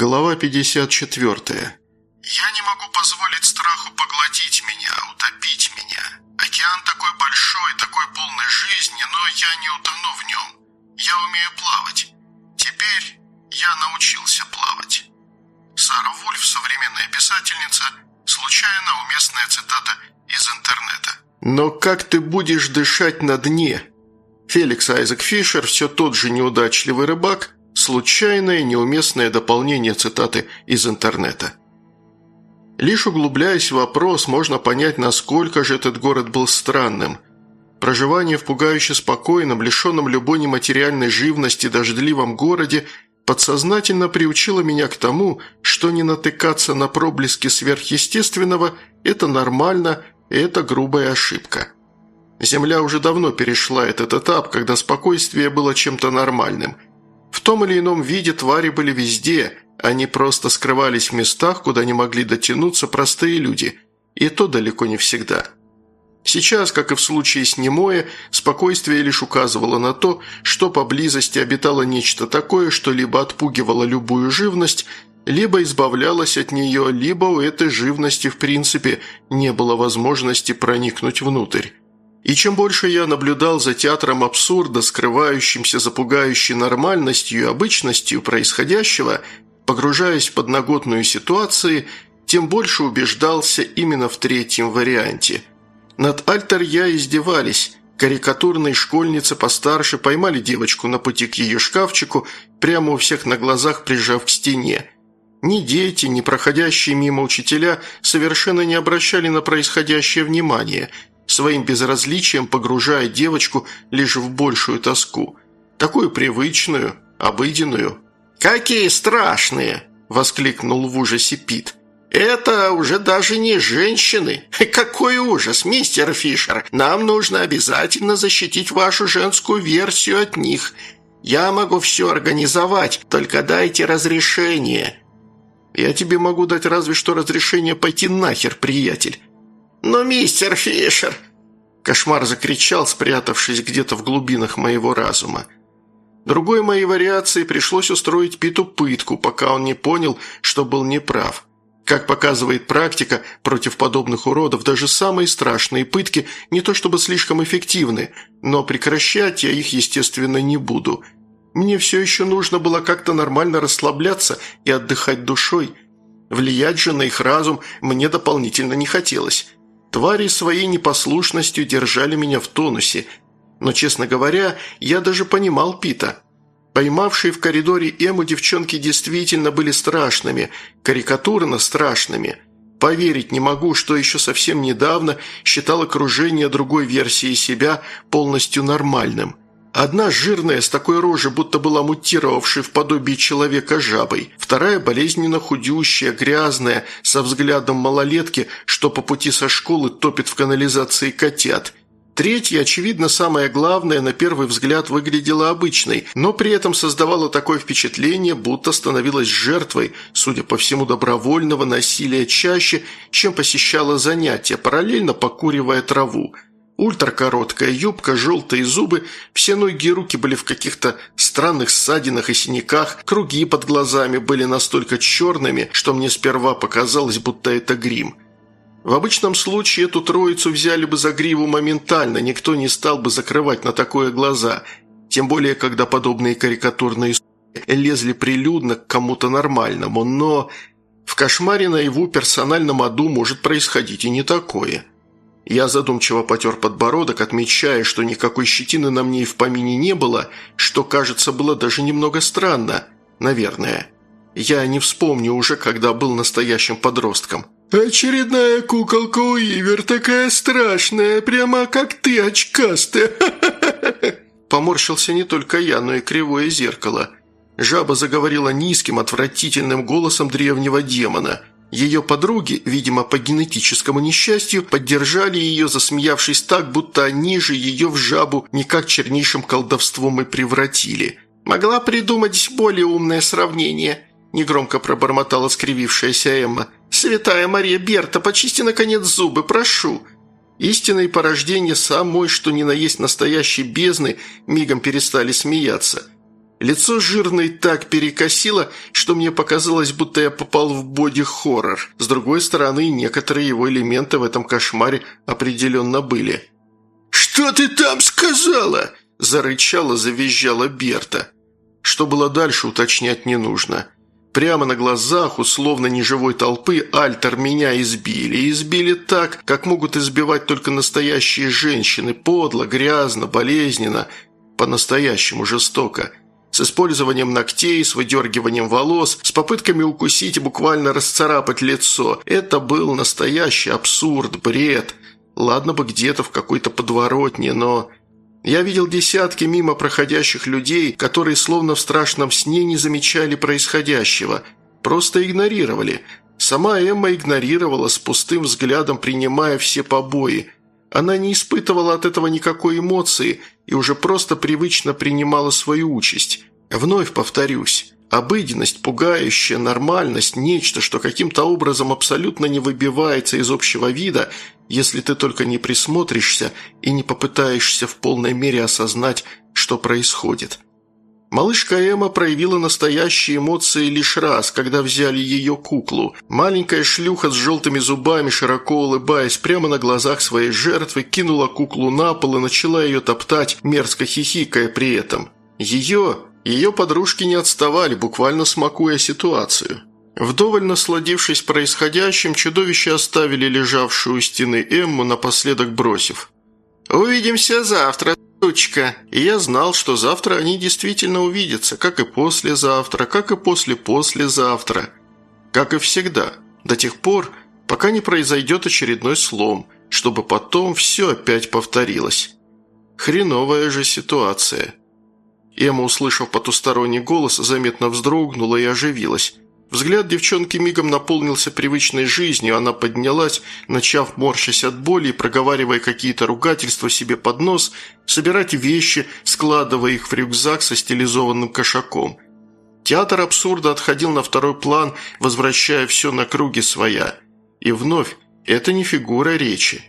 Глава 54. «Я не могу позволить страху поглотить меня, утопить меня. Океан такой большой, такой полный жизни, но я не утону в нем. Я умею плавать. Теперь я научился плавать». Сара Вульф, современная писательница, случайно уместная цитата из интернета. «Но как ты будешь дышать на дне?» Феликс Айзек Фишер, все тот же неудачливый рыбак – Случайное, неуместное дополнение цитаты из интернета. Лишь углубляясь в вопрос, можно понять, насколько же этот город был странным. Проживание в пугающе спокойном, лишенном любой нематериальной живности дождливом городе подсознательно приучило меня к тому, что не натыкаться на проблески сверхъестественного – это нормально, это грубая ошибка. Земля уже давно перешла этот этап, когда спокойствие было чем-то нормальным – в том или ином виде твари были везде, они просто скрывались в местах, куда не могли дотянуться простые люди, и то далеко не всегда. Сейчас, как и в случае с Немоя, спокойствие лишь указывало на то, что поблизости обитало нечто такое, что либо отпугивало любую живность, либо избавлялось от нее, либо у этой живности в принципе не было возможности проникнуть внутрь. И чем больше я наблюдал за театром абсурда, скрывающимся за пугающей нормальностью и обычностью происходящего, погружаясь в подноготную ситуации, тем больше убеждался именно в третьем варианте. Над Альтер я издевались. Карикатурные школьницы постарше поймали девочку на пути к ее шкафчику, прямо у всех на глазах прижав к стене. Ни дети, ни проходящие мимо учителя совершенно не обращали на происходящее внимание – своим безразличием погружая девочку лишь в большую тоску. Такую привычную, обыденную. «Какие страшные!» – воскликнул в ужасе Пит. «Это уже даже не женщины. Какой ужас, мистер Фишер! Нам нужно обязательно защитить вашу женскую версию от них. Я могу все организовать, только дайте разрешение». «Я тебе могу дать разве что разрешение пойти нахер, приятель. «Но, мистер Фишер!» Кошмар закричал, спрятавшись где-то в глубинах моего разума. Другой моей вариации пришлось устроить Питу пытку, пока он не понял, что был неправ. Как показывает практика, против подобных уродов даже самые страшные пытки не то чтобы слишком эффективны, но прекращать я их, естественно, не буду. Мне все еще нужно было как-то нормально расслабляться и отдыхать душой. Влиять же на их разум мне дополнительно не хотелось. Твари своей непослушностью держали меня в тонусе, но, честно говоря, я даже понимал Пита. Поймавшие в коридоре Эму девчонки действительно были страшными, карикатурно страшными. Поверить не могу, что еще совсем недавно считал окружение другой версии себя полностью нормальным – Одна жирная, с такой рожей, будто была мутировавшей в подобие человека жабой. Вторая болезненно худющая, грязная, со взглядом малолетки, что по пути со школы топит в канализации котят. Третья, очевидно, самое главное, на первый взгляд выглядела обычной, но при этом создавала такое впечатление, будто становилась жертвой, судя по всему, добровольного насилия чаще, чем посещала занятия, параллельно покуривая траву – Ультракороткая юбка, желтые зубы, все ноги и руки были в каких-то странных ссадинах и синяках, круги под глазами были настолько черными, что мне сперва показалось, будто это грим. В обычном случае эту троицу взяли бы за гриву моментально, никто не стал бы закрывать на такое глаза, тем более, когда подобные карикатурные лезли прилюдно к кому-то нормальному, но в кошмаре наяву персональном аду может происходить и не такое – я задумчиво потер подбородок, отмечая, что никакой щетины на мне и в помине не было, что, кажется, было даже немного странно. Наверное. Я не вспомню уже, когда был настоящим подростком. «Очередная куколка Уивер, такая страшная, прямо как ты, очкастая!» Поморщился не только я, но и кривое зеркало. Жаба заговорила низким, отвратительным голосом древнего демона – ее подруги, видимо, по генетическому несчастью, поддержали ее, засмеявшись так, будто они же ее в жабу никак чернейшим колдовством и превратили. «Могла придумать более умное сравнение», – негромко пробормотала скривившаяся Эмма. «Святая Мария Берта, почисти, наконец, зубы, прошу». Истинные порождения самой, что ни на есть настоящей бездны, мигом перестали смеяться. Лицо жирной так перекосило, что мне показалось, будто я попал в боди-хоррор. С другой стороны, некоторые его элементы в этом кошмаре определенно были. «Что ты там сказала?» – зарычала, завизжала Берта. Что было дальше, уточнять не нужно. Прямо на глазах условно неживой толпы Альтер меня избили. Избили так, как могут избивать только настоящие женщины. Подло, грязно, болезненно, по-настоящему жестоко – с использованием ногтей, с выдергиванием волос, с попытками укусить и буквально расцарапать лицо. Это был настоящий абсурд, бред. Ладно бы где-то в какой-то подворотне, но... Я видел десятки мимо проходящих людей, которые словно в страшном сне не замечали происходящего. Просто игнорировали. Сама Эмма игнорировала, с пустым взглядом принимая все побои. Она не испытывала от этого никакой эмоции и уже просто привычно принимала свою участь. Вновь повторюсь, обыденность, пугающая, нормальность – нечто, что каким-то образом абсолютно не выбивается из общего вида, если ты только не присмотришься и не попытаешься в полной мере осознать, что происходит. Малышка Эмма проявила настоящие эмоции лишь раз, когда взяли ее куклу. Маленькая шлюха с желтыми зубами, широко улыбаясь, прямо на глазах своей жертвы, кинула куклу на пол и начала ее топтать, мерзко хихикая при этом. Ее, ее подружки не отставали, буквально смакуя ситуацию. Вдоволь насладившись происходящим, чудовища оставили лежавшую у стены Эмму, напоследок бросив. «Увидимся завтра, сучка!» И я знал, что завтра они действительно увидятся, как и послезавтра, как и после-послезавтра. Как и всегда, до тех пор, пока не произойдет очередной слом, чтобы потом все опять повторилось. Хреновая же ситуация. Эмма, услышав потусторонний голос, заметно вздрогнула и оживилась. Взгляд девчонки мигом наполнился привычной жизнью, она поднялась, начав морщась от боли и проговаривая какие-то ругательства себе под нос, собирать вещи, складывая их в рюкзак со стилизованным кошаком. Театр абсурда отходил на второй план, возвращая все на круги своя. И вновь, это не фигура речи.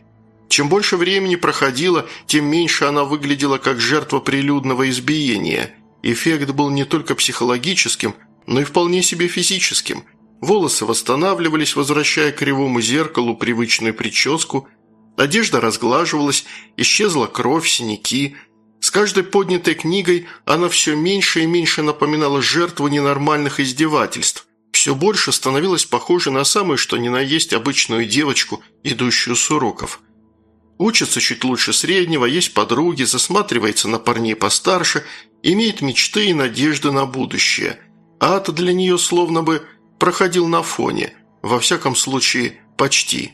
Чем больше времени проходило, тем меньше она выглядела как жертва прилюдного избиения. Эффект был не только психологическим – но и вполне себе физическим. Волосы восстанавливались, возвращая кривому зеркалу привычную прическу, одежда разглаживалась, исчезла кровь, синяки. С каждой поднятой книгой она все меньше и меньше напоминала жертву ненормальных издевательств. Все больше становилась похожа на самую что ни на есть обычную девочку, идущую с уроков. Учится чуть лучше среднего, есть подруги, засматривается на парней постарше, имеет мечты и надежды на будущее – Ад для нее словно бы проходил на фоне, во всяком случае, почти.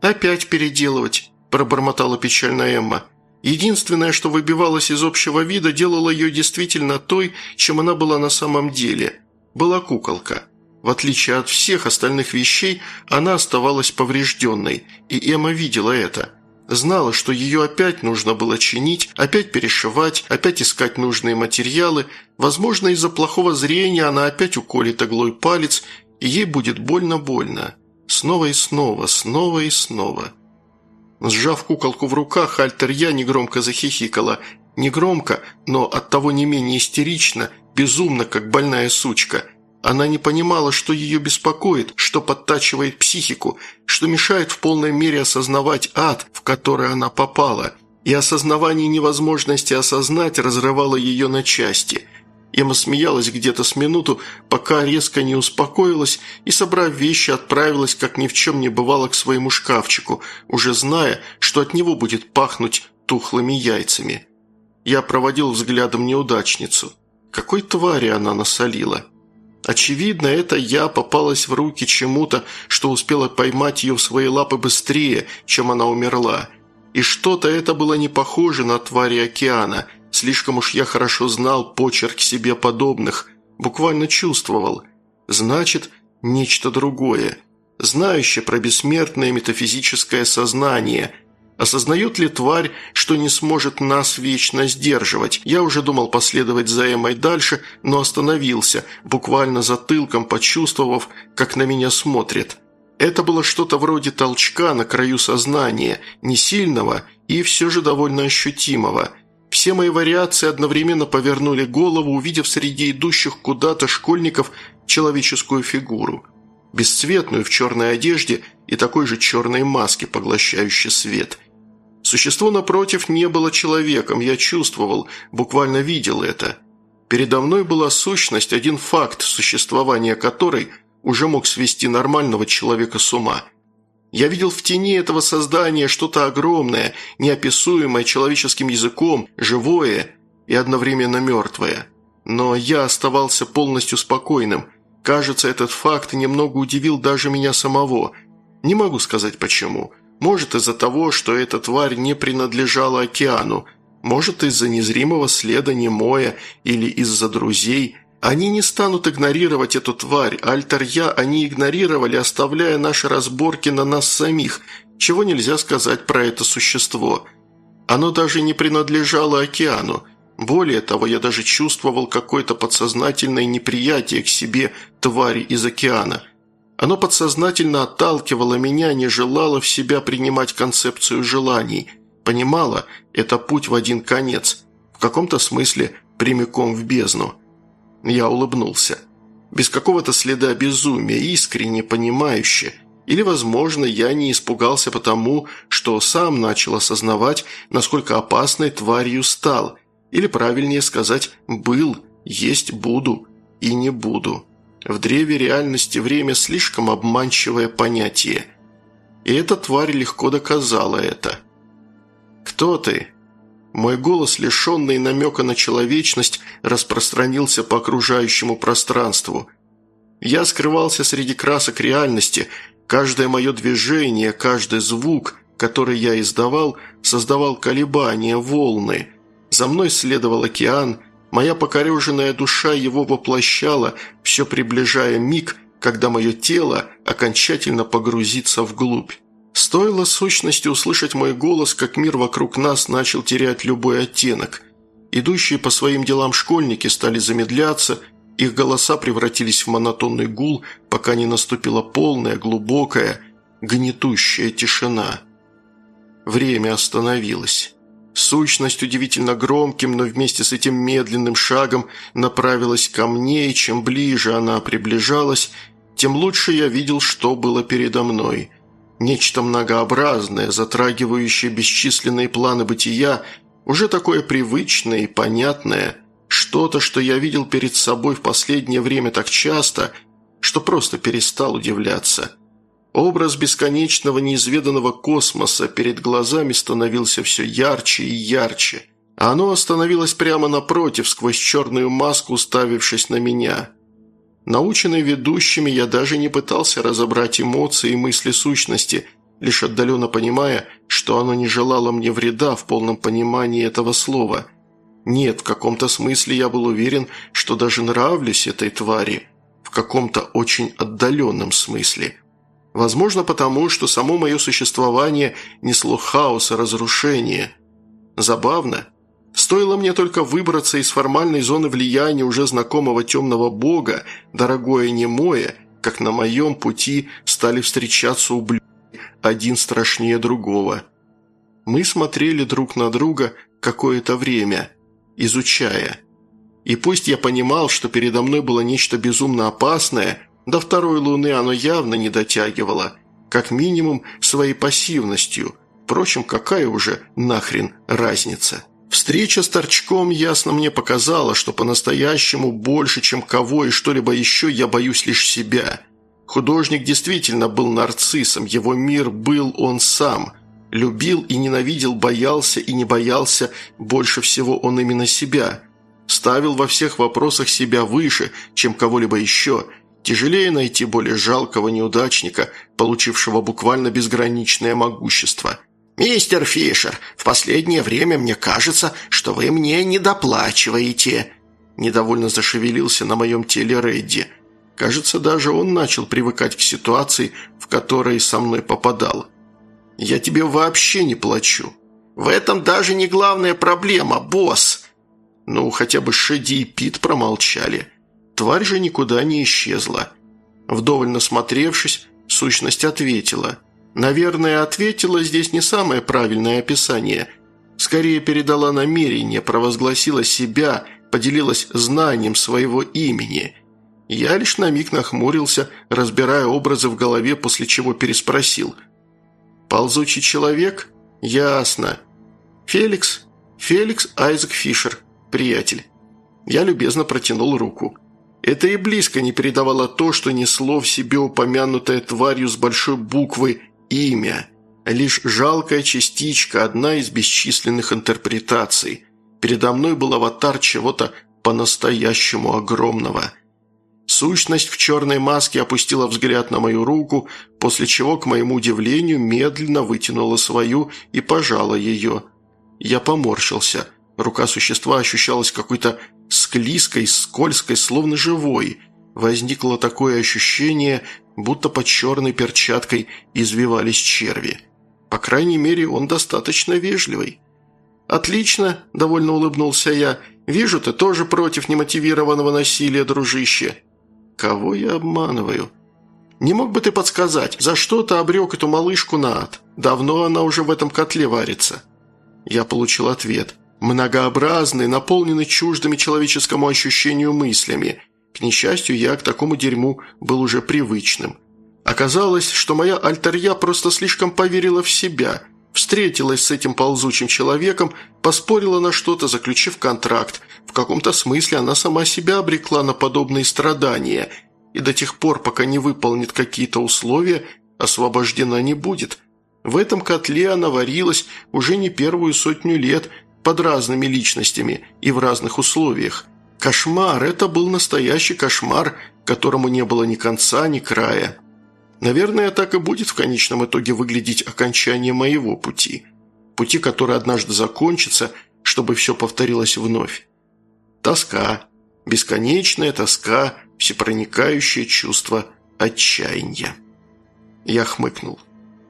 «Опять переделывать», – пробормотала печально Эмма. Единственное, что выбивалось из общего вида, делало ее действительно той, чем она была на самом деле. Была куколка. В отличие от всех остальных вещей, она оставалась поврежденной, и Эмма видела это – Знала, что ее опять нужно было чинить, опять перешивать, опять искать нужные материалы. Возможно, из-за плохого зрения она опять уколет иглой палец, и ей будет больно-больно. Снова и снова, снова и снова. Сжав куколку в руках, Альтер я негромко захихикала. Негромко, но оттого не менее истерично, безумно, как больная сучка – она не понимала, что ее беспокоит, что подтачивает психику, что мешает в полной мере осознавать ад, в который она попала. И осознавание невозможности осознать разрывало ее на части. Эмма смеялась где-то с минуту, пока резко не успокоилась и, собрав вещи, отправилась, как ни в чем не бывало, к своему шкафчику, уже зная, что от него будет пахнуть тухлыми яйцами. Я проводил взглядом неудачницу. Какой твари она насолила. Очевидно, это я попалась в руки чему-то, что успела поймать ее в свои лапы быстрее, чем она умерла. И что-то это было не похоже на твари океана. Слишком уж я хорошо знал почерк себе подобных, буквально чувствовал. Значит, нечто другое. Знающее про бессмертное метафизическое сознание – Осознает ли тварь, что не сможет нас вечно сдерживать? Я уже думал последовать за Эмой дальше, но остановился, буквально затылком почувствовав, как на меня смотрит. Это было что-то вроде толчка на краю сознания, не сильного и все же довольно ощутимого. Все мои вариации одновременно повернули голову, увидев среди идущих куда-то школьников человеческую фигуру. Бесцветную в черной одежде и такой же черной маске, поглощающей свет. Существо напротив не было человеком, я чувствовал, буквально видел это. Передо мной была сущность, один факт, существования которой уже мог свести нормального человека с ума. Я видел в тени этого создания что-то огромное, неописуемое человеческим языком, живое и одновременно мертвое. Но я оставался полностью спокойным. Кажется, этот факт немного удивил даже меня самого. Не могу сказать почему. Может, из-за того, что эта тварь не принадлежала океану. Может, из-за незримого следа Немоя или из-за друзей. Они не станут игнорировать эту тварь. Альтер-Я они игнорировали, оставляя наши разборки на нас самих, чего нельзя сказать про это существо. Оно даже не принадлежало океану. Более того, я даже чувствовал какое-то подсознательное неприятие к себе твари из океана – оно подсознательно отталкивало меня, не желало в себя принимать концепцию желаний. Понимало, это путь в один конец. В каком-то смысле прямиком в бездну. Я улыбнулся. Без какого-то следа безумия, искренне понимающе. Или, возможно, я не испугался потому, что сам начал осознавать, насколько опасной тварью стал. Или, правильнее сказать, был, есть буду и не буду. В древе реальности время слишком обманчивое понятие. И эта тварь легко доказала это. «Кто ты?» Мой голос, лишенный намека на человечность, распространился по окружающему пространству. Я скрывался среди красок реальности. Каждое мое движение, каждый звук, который я издавал, создавал колебания, волны. За мной следовал океан – Моя покореженная душа его воплощала, все приближая миг, когда мое тело окончательно погрузится вглубь. Стоило сущности услышать мой голос, как мир вокруг нас начал терять любой оттенок. Идущие по своим делам школьники стали замедляться, их голоса превратились в монотонный гул, пока не наступила полная, глубокая, гнетущая тишина. Время остановилось. Сущность удивительно громким, но вместе с этим медленным шагом направилась ко мне, и чем ближе она приближалась, тем лучше я видел, что было передо мной. Нечто многообразное, затрагивающее бесчисленные планы бытия, уже такое привычное и понятное, что-то, что я видел перед собой в последнее время так часто, что просто перестал удивляться – Образ бесконечного неизведанного космоса перед глазами становился все ярче и ярче. А оно остановилось прямо напротив, сквозь черную маску, уставившись на меня. Наученный ведущими, я даже не пытался разобрать эмоции и мысли сущности, лишь отдаленно понимая, что оно не желало мне вреда в полном понимании этого слова. Нет, в каком-то смысле я был уверен, что даже нравлюсь этой твари. В каком-то очень отдаленном смысле – Возможно, потому, что само мое существование несло хаос и разрушение. Забавно. Стоило мне только выбраться из формальной зоны влияния уже знакомого темного бога, дорогое немое, как на моем пути стали встречаться ублюдки, один страшнее другого. Мы смотрели друг на друга какое-то время, изучая. И пусть я понимал, что передо мной было нечто безумно опасное – до второй луны оно явно не дотягивало, как минимум своей пассивностью. Впрочем, какая уже нахрен разница? Встреча с торчком ясно мне показала, что по-настоящему больше, чем кого и что-либо еще, я боюсь лишь себя. Художник действительно был нарциссом, его мир был он сам. Любил и ненавидел, боялся и не боялся, больше всего он именно себя. Ставил во всех вопросах себя выше, чем кого-либо еще – Тяжелее найти более жалкого неудачника, получившего буквально безграничное могущество. «Мистер Фишер, в последнее время мне кажется, что вы мне недоплачиваете», недовольно зашевелился на моем теле Редди. Кажется, даже он начал привыкать к ситуации, в которой со мной попадал. «Я тебе вообще не плачу. В этом даже не главная проблема, босс!» Ну, хотя бы Шеди и Пит промолчали. Тварь же никуда не исчезла. Вдоволь насмотревшись, сущность ответила. Наверное, ответила здесь не самое правильное описание. Скорее передала намерение, провозгласила себя, поделилась знанием своего имени. Я лишь на миг нахмурился, разбирая образы в голове, после чего переспросил. «Ползучий человек? Ясно. Феликс? Феликс Айзек Фишер, приятель». Я любезно протянул руку. Это и близко не передавало то, что несло в себе упомянутое тварью с большой буквы «имя». Лишь жалкая частичка, одна из бесчисленных интерпретаций. Передо мной был аватар чего-то по-настоящему огромного. Сущность в черной маске опустила взгляд на мою руку, после чего, к моему удивлению, медленно вытянула свою и пожала ее. Я поморщился. Рука существа ощущалась какой-то склизкой, скользкой, словно живой. Возникло такое ощущение, будто под черной перчаткой извивались черви. По крайней мере, он достаточно вежливый. «Отлично», – довольно улыбнулся я. «Вижу, ты тоже против немотивированного насилия, дружище». «Кого я обманываю?» «Не мог бы ты подсказать, за что ты обрек эту малышку на ад? Давно она уже в этом котле варится». Я получил ответ – многообразный, наполненный чуждыми человеческому ощущению мыслями. К несчастью, я к такому дерьму был уже привычным. Оказалось, что моя альтерья просто слишком поверила в себя, встретилась с этим ползучим человеком, поспорила на что-то, заключив контракт. В каком-то смысле она сама себя обрекла на подобные страдания, и до тех пор, пока не выполнит какие-то условия, освобождена не будет. В этом котле она варилась уже не первую сотню лет – под разными личностями и в разных условиях. Кошмар – это был настоящий кошмар, которому не было ни конца, ни края. Наверное, так и будет в конечном итоге выглядеть окончание моего пути. Пути, который однажды закончится, чтобы все повторилось вновь. Тоска. Бесконечная тоска, всепроникающее чувство отчаяния. Я хмыкнул.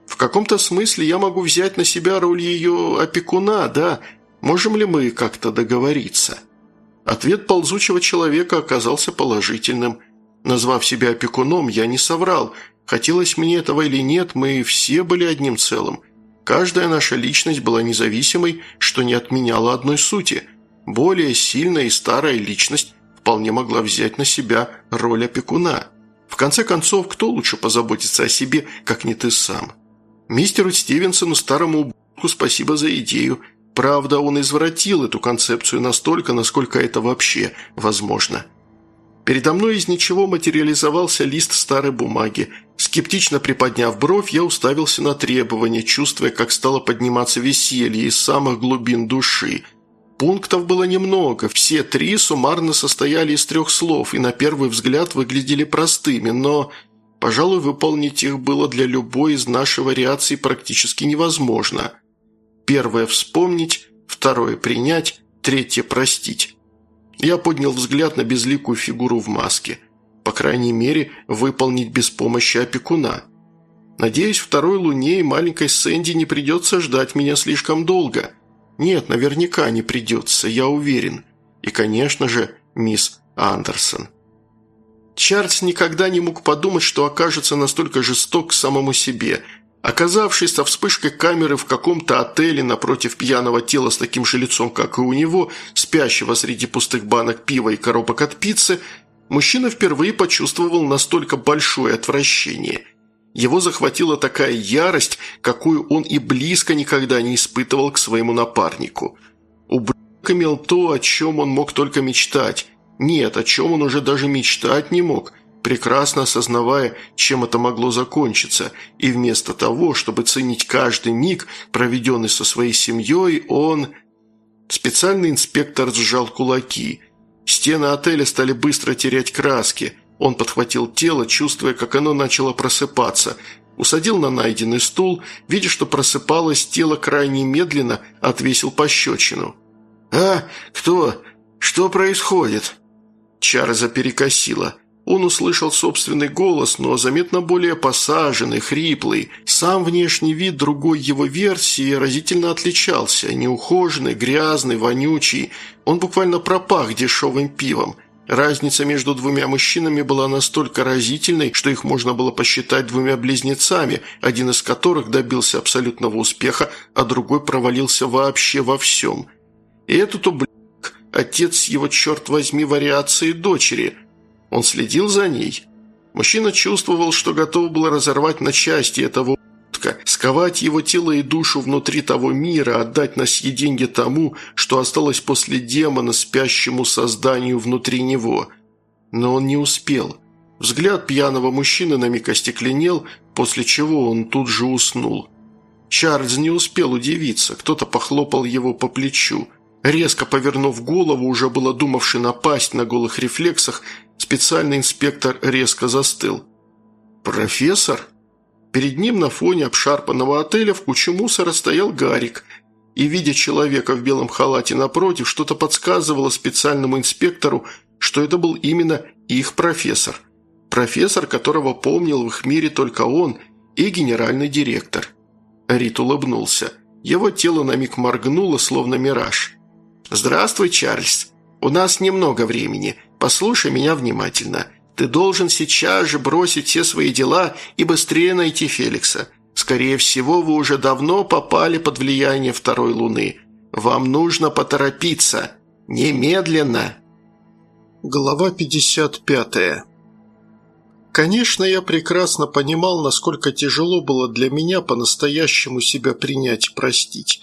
В каком-то смысле я могу взять на себя роль ее опекуна, да, Можем ли мы как-то договориться?» Ответ ползучего человека оказался положительным. Назвав себя опекуном, я не соврал. Хотелось мне этого или нет, мы все были одним целым. Каждая наша личность была независимой, что не отменяло одной сути. Более сильная и старая личность вполне могла взять на себя роль опекуна. В конце концов, кто лучше позаботится о себе, как не ты сам? Мистеру Стивенсону, старому ублюдку, спасибо за идею – Правда, он извратил эту концепцию настолько, насколько это вообще возможно. Передо мной из ничего материализовался лист старой бумаги. Скептично приподняв бровь, я уставился на требования, чувствуя, как стало подниматься веселье из самых глубин души. Пунктов было немного, все три суммарно состояли из трех слов и на первый взгляд выглядели простыми, но, пожалуй, выполнить их было для любой из нашей вариаций практически невозможно – Первое – вспомнить, второе – принять, третье – простить. Я поднял взгляд на безликую фигуру в маске. По крайней мере, выполнить без помощи опекуна. Надеюсь, второй луне и маленькой Сэнди не придется ждать меня слишком долго. Нет, наверняка не придется, я уверен. И, конечно же, мисс Андерсон. Чарльз никогда не мог подумать, что окажется настолько жесток к самому себе – Оказавшись со вспышкой камеры в каком-то отеле напротив пьяного тела с таким же лицом, как и у него, спящего среди пустых банок пива и коробок от пиццы, мужчина впервые почувствовал настолько большое отвращение. Его захватила такая ярость, какую он и близко никогда не испытывал к своему напарнику. Ублюдок имел то, о чем он мог только мечтать. Нет, о чем он уже даже мечтать не мог – прекрасно осознавая, чем это могло закончиться, и вместо того, чтобы ценить каждый миг, проведенный со своей семьей, он... Специальный инспектор сжал кулаки. Стены отеля стали быстро терять краски. Он подхватил тело, чувствуя, как оно начало просыпаться. Усадил на найденный стул, видя, что просыпалось тело крайне медленно, отвесил пощечину. «А, кто? Что происходит?» Чарльза перекосила. Он услышал собственный голос, но заметно более посаженный, хриплый. Сам внешний вид другой его версии разительно отличался. Неухоженный, грязный, вонючий. Он буквально пропах дешевым пивом. Разница между двумя мужчинами была настолько разительной, что их можно было посчитать двумя близнецами, один из которых добился абсолютного успеха, а другой провалился вообще во всем. И этот ублюдок – отец его, черт возьми, вариации дочери. Он следил за ней. Мужчина чувствовал, что готов был разорвать на части этого ублюдка, сковать его тело и душу внутри того мира, отдать на съеденье тому, что осталось после демона, спящему созданию внутри него. Но он не успел. Взгляд пьяного мужчины на миг остекленел, после чего он тут же уснул. Чарльз не успел удивиться, кто-то похлопал его по плечу. Резко повернув голову, уже было думавший напасть на голых рефлексах, специальный инспектор резко застыл. «Профессор?» Перед ним на фоне обшарпанного отеля в куче мусора стоял Гарик, и, видя человека в белом халате напротив, что-то подсказывало специальному инспектору, что это был именно их профессор. Профессор, которого помнил в их мире только он и генеральный директор. Рит улыбнулся. Его тело на миг моргнуло, словно мираж. «Здравствуй, Чарльз. У нас немного времени. Послушай меня внимательно. Ты должен сейчас же бросить все свои дела и быстрее найти Феликса. Скорее всего, вы уже давно попали под влияние второй луны. Вам нужно поторопиться. Немедленно!» Глава 55 Конечно, я прекрасно понимал, насколько тяжело было для меня по-настоящему себя принять и простить.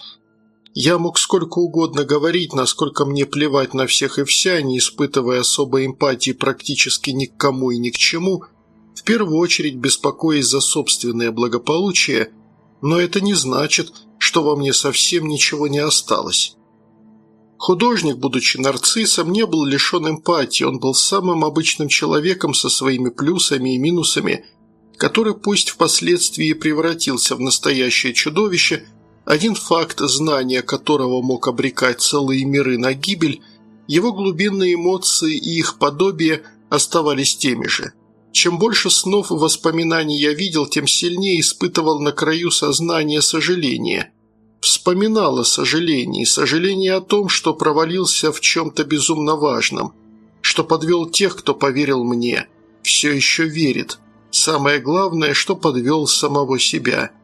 Я мог сколько угодно говорить, насколько мне плевать на всех и вся, не испытывая особой эмпатии практически ни к кому и ни к чему, в первую очередь беспокоясь за собственное благополучие, но это не значит, что во мне совсем ничего не осталось. Художник, будучи нарциссом, не был лишен эмпатии, он был самым обычным человеком со своими плюсами и минусами, который пусть впоследствии превратился в настоящее чудовище – один факт, знания которого мог обрекать целые миры на гибель, его глубинные эмоции и их подобие оставались теми же. Чем больше снов и воспоминаний я видел, тем сильнее испытывал на краю сознания сожаление. Вспоминал о сожалении, сожаление о том, что провалился в чем-то безумно важном, что подвел тех, кто поверил мне, все еще верит. Самое главное, что подвел самого себя –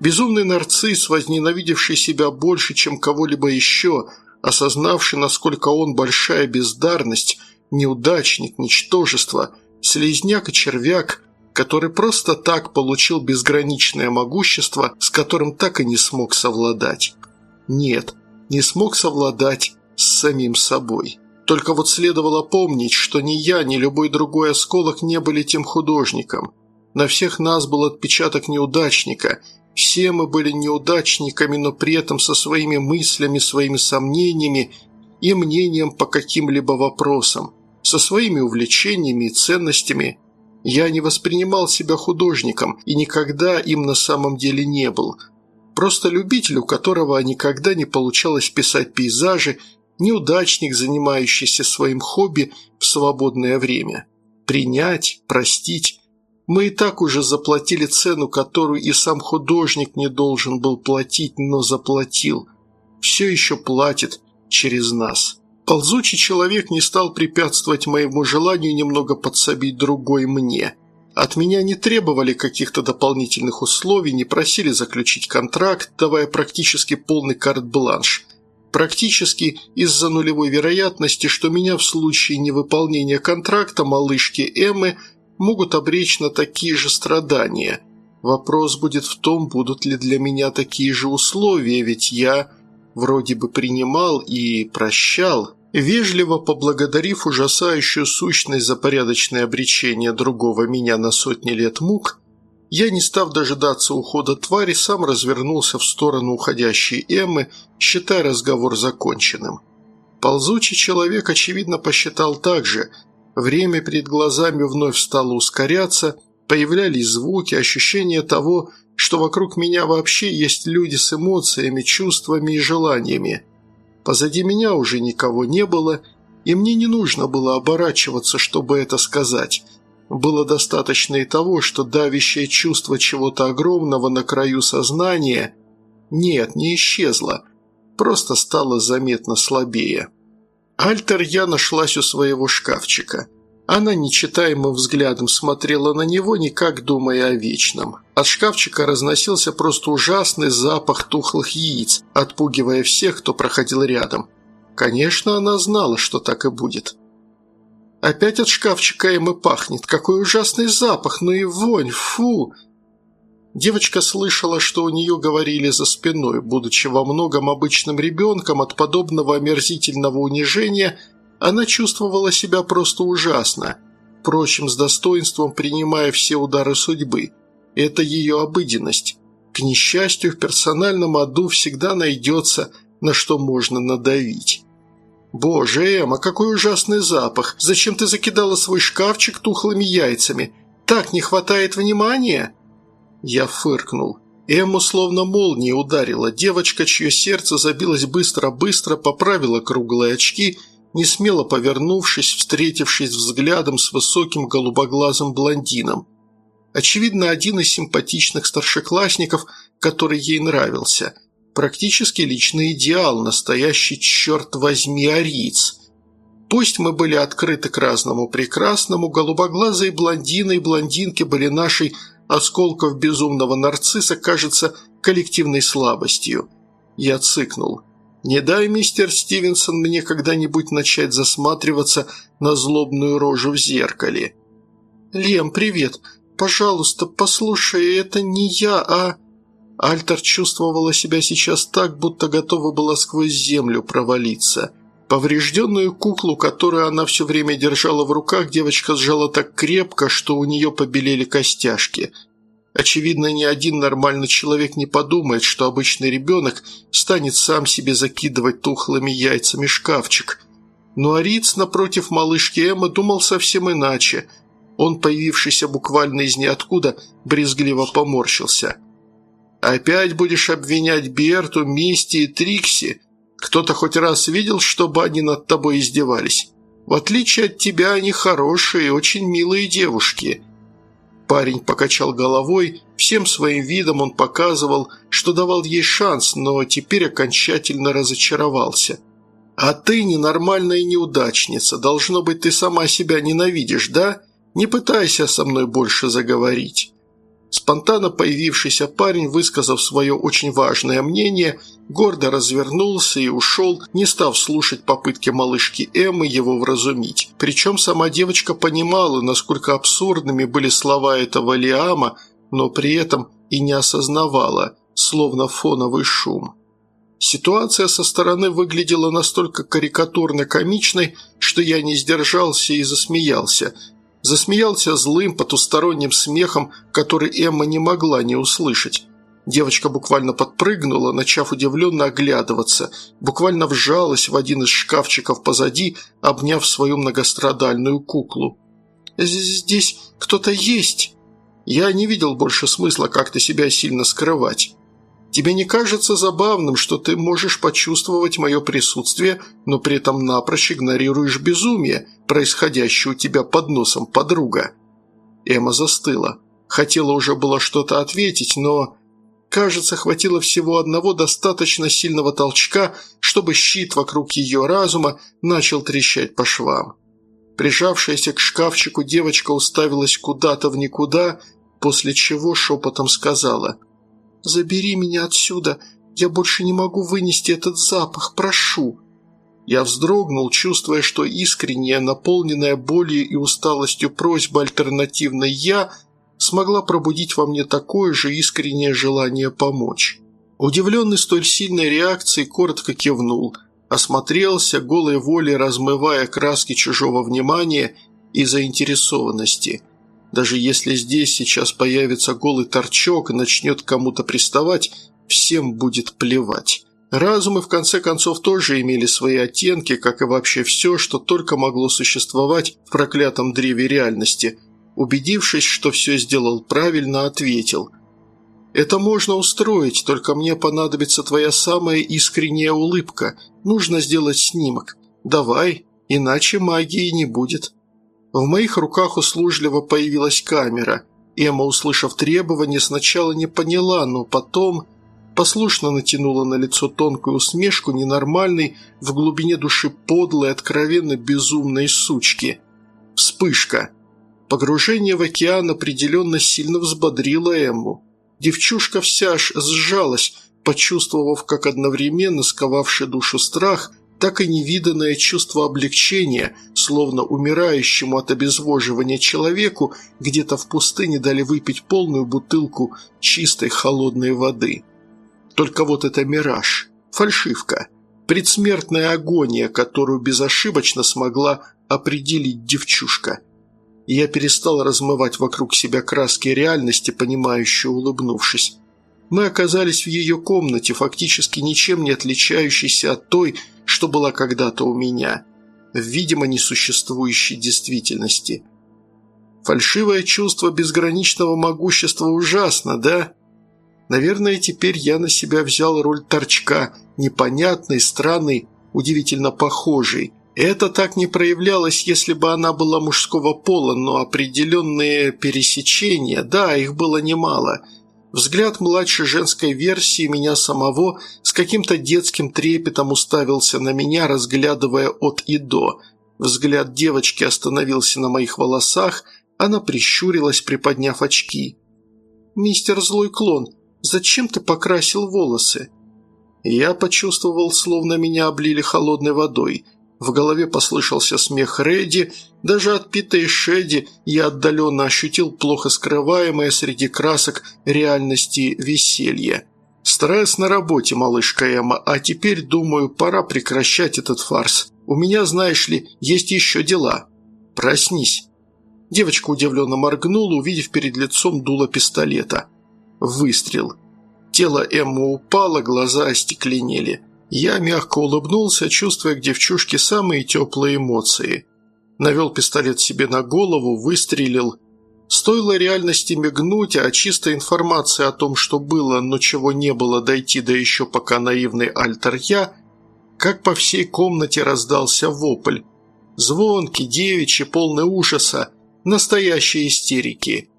Безумный нарцисс, возненавидевший себя больше, чем кого-либо еще, осознавший, насколько он большая бездарность, неудачник, ничтожество, слезняк и червяк, который просто так получил безграничное могущество, с которым так и не смог совладать. Нет, не смог совладать с самим собой. Только вот следовало помнить, что ни я, ни любой другой осколок не были тем художником. На всех нас был отпечаток неудачника – все мы были неудачниками, но при этом со своими мыслями, своими сомнениями и мнением по каким-либо вопросам, со своими увлечениями и ценностями. Я не воспринимал себя художником и никогда им на самом деле не был. Просто любитель, у которого никогда не получалось писать пейзажи, неудачник, занимающийся своим хобби в свободное время. Принять, простить мы и так уже заплатили цену, которую и сам художник не должен был платить, но заплатил. Все еще платит через нас. Ползучий человек не стал препятствовать моему желанию немного подсобить другой мне. От меня не требовали каких-то дополнительных условий, не просили заключить контракт, давая практически полный карт-бланш. Практически из-за нулевой вероятности, что меня в случае невыполнения контракта малышки Эммы – могут обречь на такие же страдания. Вопрос будет в том, будут ли для меня такие же условия, ведь я вроде бы принимал и прощал, вежливо поблагодарив ужасающую сущность за порядочное обречение другого меня на сотни лет мук, я, не став дожидаться ухода твари, сам развернулся в сторону уходящей Эммы, считая разговор законченным. Ползучий человек, очевидно, посчитал так же – Время перед глазами вновь стало ускоряться, появлялись звуки, ощущение того, что вокруг меня вообще есть люди с эмоциями, чувствами и желаниями. Позади меня уже никого не было, и мне не нужно было оборачиваться, чтобы это сказать. Было достаточно и того, что давящее чувство чего-то огромного на краю сознания нет, не исчезло, просто стало заметно слабее. Альтер я нашлась у своего шкафчика. Она нечитаемым взглядом смотрела на него, никак думая о вечном. От шкафчика разносился просто ужасный запах тухлых яиц, отпугивая всех, кто проходил рядом. Конечно, она знала, что так и будет. Опять от шкафчика им и пахнет. Какой ужасный запах, ну и вонь, фу! Девочка слышала, что у нее говорили за спиной. Будучи во многом обычным ребенком, от подобного омерзительного унижения она чувствовала себя просто ужасно, впрочем, с достоинством принимая все удары судьбы. Это ее обыденность. К несчастью, в персональном аду всегда найдется, на что можно надавить. «Боже, Эмма, какой ужасный запах! Зачем ты закидала свой шкафчик тухлыми яйцами? Так не хватает внимания?» Я фыркнул. Эмму словно молния ударила. Девочка, чье сердце забилось быстро-быстро, поправила круглые очки, не смело повернувшись, встретившись взглядом с высоким голубоглазым блондином. Очевидно, один из симпатичных старшеклассников, который ей нравился – Практически личный идеал, настоящий, черт возьми, ариц. Пусть мы были открыты к разному прекрасному, голубоглазые блондины и блондинки были нашей осколков безумного нарцисса, кажется, коллективной слабостью. Я цыкнул. Не дай, мистер Стивенсон, мне когда-нибудь начать засматриваться на злобную рожу в зеркале. «Лем, привет. Пожалуйста, послушай, это не я, а...» Альтер чувствовала себя сейчас так, будто готова была сквозь землю провалиться. Поврежденную куклу, которую она все время держала в руках, девочка сжала так крепко, что у нее побелели костяшки. Очевидно, ни один нормальный человек не подумает, что обычный ребенок станет сам себе закидывать тухлыми яйцами шкафчик. Но Ариц, напротив малышки Эммы, думал совсем иначе. Он, появившийся буквально из ниоткуда, брезгливо поморщился – Опять будешь обвинять Берту, Мисти и Трикси? Кто-то хоть раз видел, чтобы они над тобой издевались? В отличие от тебя, они хорошие, очень милые девушки». Парень покачал головой, всем своим видом он показывал, что давал ей шанс, но теперь окончательно разочаровался. «А ты ненормальная неудачница, должно быть, ты сама себя ненавидишь, да? Не пытайся со мной больше заговорить». Спонтанно появившийся парень, высказав свое очень важное мнение, гордо развернулся и ушел, не став слушать попытки малышки Эммы его вразумить. Причем сама девочка понимала, насколько абсурдными были слова этого Лиама, но при этом и не осознавала, словно фоновый шум. Ситуация со стороны выглядела настолько карикатурно-комичной, что я не сдержался и засмеялся – Засмеялся злым потусторонним смехом, который Эмма не могла не услышать. Девочка буквально подпрыгнула, начав удивленно оглядываться, буквально вжалась в один из шкафчиков позади, обняв свою многострадальную куклу. «Здесь кто-то есть!» Я не видел больше смысла как-то себя сильно скрывать. Тебе не кажется забавным, что ты можешь почувствовать мое присутствие, но при этом напрочь игнорируешь безумие, происходящее у тебя под носом, подруга?» Эмма застыла. Хотела уже было что-то ответить, но... Кажется, хватило всего одного достаточно сильного толчка, чтобы щит вокруг ее разума начал трещать по швам. Прижавшаяся к шкафчику девочка уставилась куда-то в никуда, после чего шепотом сказала – «Забери меня отсюда! Я больше не могу вынести этот запах, прошу!» Я вздрогнул, чувствуя, что искренняя, наполненная болью и усталостью просьба альтернативной «я» смогла пробудить во мне такое же искреннее желание помочь. Удивленный столь сильной реакцией, коротко кивнул, осмотрелся, голой волей размывая краски чужого внимания и заинтересованности – даже если здесь сейчас появится голый торчок и начнет кому-то приставать, всем будет плевать. Разумы, в конце концов, тоже имели свои оттенки, как и вообще все, что только могло существовать в проклятом древе реальности. Убедившись, что все сделал правильно, ответил. «Это можно устроить, только мне понадобится твоя самая искренняя улыбка. Нужно сделать снимок. Давай, иначе магии не будет». В моих руках услужливо появилась камера. Эмма, услышав требование, сначала не поняла, но потом... послушно натянула на лицо тонкую усмешку ненормальной, в глубине души подлой, откровенно безумной сучки. Вспышка. Погружение в океан определенно сильно взбодрило Эмму. Девчушка вся аж сжалась, почувствовав, как одновременно сковавший душу страх, так и невиданное чувство облегчения, словно умирающему от обезвоживания человеку где-то в пустыне дали выпить полную бутылку чистой холодной воды. Только вот это мираж, фальшивка, предсмертная агония, которую безошибочно смогла определить девчушка. Я перестал размывать вокруг себя краски реальности, понимающе улыбнувшись. Мы оказались в ее комнате, фактически ничем не отличающейся от той, что была когда-то у меня, в видимо несуществующей действительности. Фальшивое чувство безграничного могущества ужасно, да? Наверное, теперь я на себя взял роль торчка, непонятный, странный, удивительно похожий. Это так не проявлялось, если бы она была мужского пола, но определенные пересечения, да, их было немало. Взгляд младшей женской версии меня самого с каким-то детским трепетом уставился на меня, разглядывая от и до. Взгляд девочки остановился на моих волосах, она прищурилась, приподняв очки. «Мистер Злой Клон, Зачем ты покрасил волосы?» Я почувствовал, словно меня облили холодной водой. В голове послышался смех Редди, даже от Пита и Шеди я отдаленно ощутил плохо скрываемое среди красок реальности веселье. Стресс на работе, малышка Эмма, а теперь, думаю, пора прекращать этот фарс. У меня, знаешь ли, есть еще дела. Проснись. Девочка удивленно моргнула, увидев перед лицом дуло пистолета. Выстрел. Тело Эммы упало, глаза остекленели. Я мягко улыбнулся, чувствуя к девчушке самые теплые эмоции. Навел пистолет себе на голову, выстрелил. Стоило реальности мигнуть, а чистая информация о том, что было, но чего не было, дойти до еще пока наивный альтер я, как по всей комнате раздался вопль. Звонкий, девичий, полный ужаса, настоящие истерики.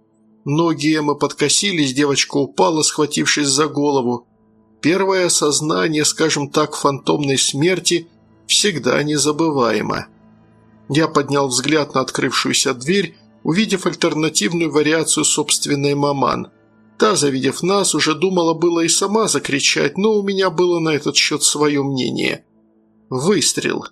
Ноги Эммы подкосились, девочка упала, схватившись за голову. Первое осознание, скажем так, фантомной смерти всегда незабываемо. Я поднял взгляд на открывшуюся дверь, увидев альтернативную вариацию собственной маман. Та, завидев нас, уже думала было и сама закричать, но у меня было на этот счет свое мнение. Выстрел.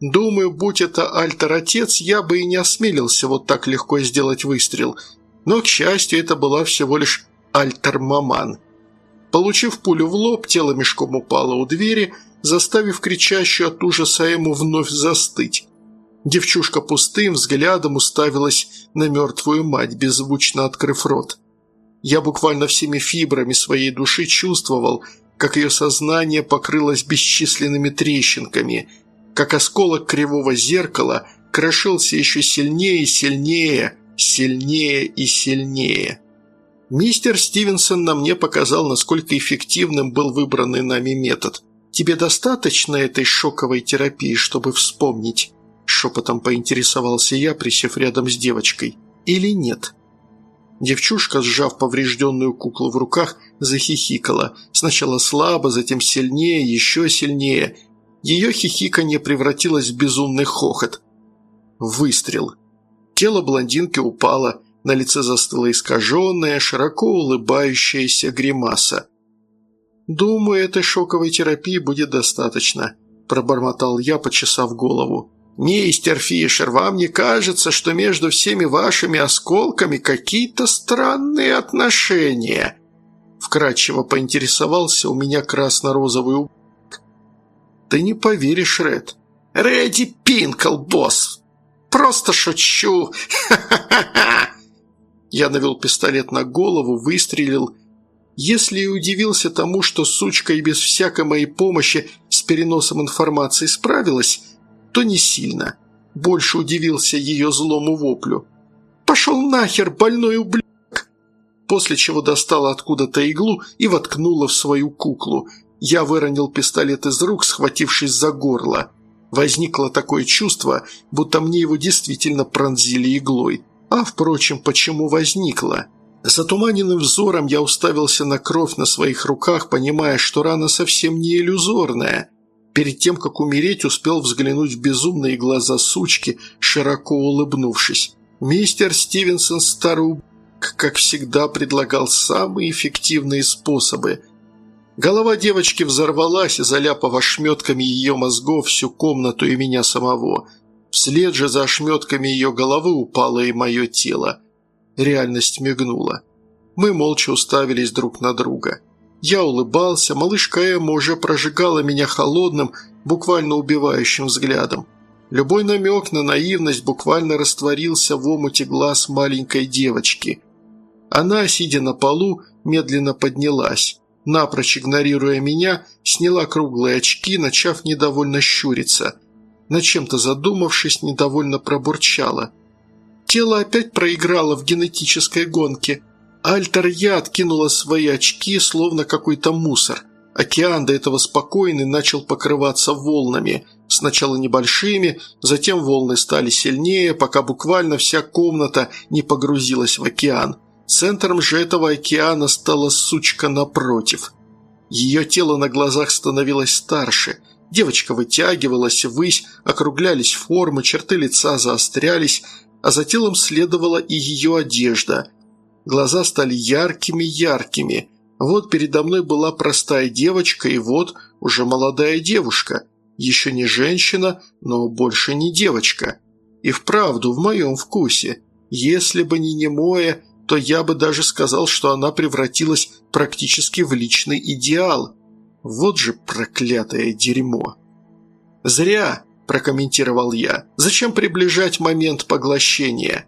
Думаю, будь это альтер-отец, я бы и не осмелился вот так легко сделать выстрел – но, к счастью, это была всего лишь альтермаман. Получив пулю в лоб, тело мешком упало у двери, заставив кричащую от ужаса ему вновь застыть. Девчушка пустым взглядом уставилась на мертвую мать, беззвучно открыв рот. Я буквально всеми фибрами своей души чувствовал, как ее сознание покрылось бесчисленными трещинками, как осколок кривого зеркала крошился еще сильнее и сильнее – Сильнее и сильнее. Мистер Стивенсон на мне показал, насколько эффективным был выбранный нами метод. «Тебе достаточно этой шоковой терапии, чтобы вспомнить?» Шепотом поинтересовался я, присев рядом с девочкой. «Или нет?» Девчушка, сжав поврежденную куклу в руках, захихикала. Сначала слабо, затем сильнее, еще сильнее. Ее хихиканье превратилось в безумный хохот. Выстрел. Тело блондинки упало, на лице застыла искаженная, широко улыбающаяся гримаса. «Думаю, этой шоковой терапии будет достаточно», – пробормотал я, почесав голову. «Мистер Фишер, вам не кажется, что между всеми вашими осколками какие-то странные отношения?» Вкратчиво поинтересовался у меня красно-розовый уб... «Ты не поверишь, Ред». «Редди Пинкл, босс! просто шучу! Ха-ха-ха!» Я навел пистолет на голову, выстрелил. Если и удивился тому, что сучка и без всякой моей помощи с переносом информации справилась, то не сильно. Больше удивился ее злому воплю. «Пошел нахер, больной ублюдок!» После чего достала откуда-то иглу и воткнула в свою куклу. Я выронил пистолет из рук, схватившись за горло. Возникло такое чувство, будто мне его действительно пронзили иглой. А, впрочем, почему возникло? Затуманенным взором я уставился на кровь на своих руках, понимая, что рана совсем не иллюзорная. Перед тем, как умереть, успел взглянуть в безумные глаза сучки, широко улыбнувшись. Мистер Стивенсон старый как всегда, предлагал самые эффективные способы. Голова девочки взорвалась, заляпав ошметками ее мозгов всю комнату и меня самого. Вслед же за ошметками ее головы упало и мое тело. Реальность мигнула. Мы молча уставились друг на друга. Я улыбался, малышка Эмма уже прожигала меня холодным, буквально убивающим взглядом. Любой намек на наивность буквально растворился в омуте глаз маленькой девочки. Она, сидя на полу, медленно поднялась. Напрочь игнорируя меня, сняла круглые очки, начав недовольно щуриться. На чем-то задумавшись, недовольно пробурчала. Тело опять проиграло в генетической гонке. Альтер я откинула свои очки, словно какой-то мусор. Океан, до этого спокойный, начал покрываться волнами. Сначала небольшими, затем волны стали сильнее, пока буквально вся комната не погрузилась в океан. Центром же этого океана стала сучка напротив. Ее тело на глазах становилось старше. Девочка вытягивалась ввысь, округлялись формы, черты лица заострялись, а за телом следовала и ее одежда. Глаза стали яркими-яркими. Вот передо мной была простая девочка, и вот уже молодая девушка. Еще не женщина, но больше не девочка. И вправду в моем вкусе. Если бы не немое, то я бы даже сказал, что она превратилась практически в личный идеал. Вот же проклятое дерьмо. «Зря», – прокомментировал я, – «зачем приближать момент поглощения?»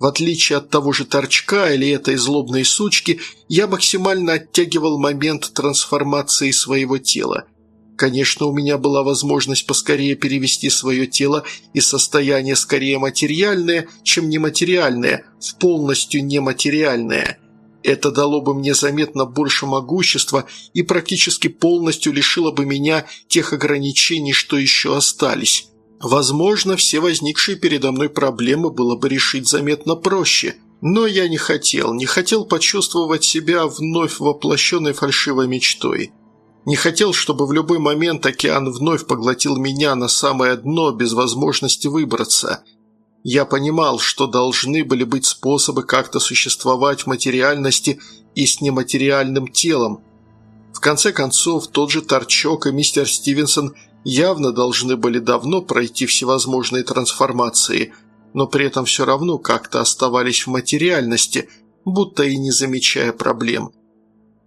В отличие от того же торчка или этой злобной сучки, я максимально оттягивал момент трансформации своего тела – Конечно, у меня была возможность поскорее перевести свое тело из состояния скорее материальное, чем нематериальное, в полностью нематериальное. Это дало бы мне заметно больше могущества и практически полностью лишило бы меня тех ограничений, что еще остались. Возможно, все возникшие передо мной проблемы было бы решить заметно проще – но я не хотел, не хотел почувствовать себя вновь воплощенной фальшивой мечтой. Не хотел, чтобы в любой момент океан вновь поглотил меня на самое дно без возможности выбраться. Я понимал, что должны были быть способы как-то существовать в материальности и с нематериальным телом. В конце концов, тот же Торчок и мистер Стивенсон явно должны были давно пройти всевозможные трансформации, но при этом все равно как-то оставались в материальности, будто и не замечая проблем.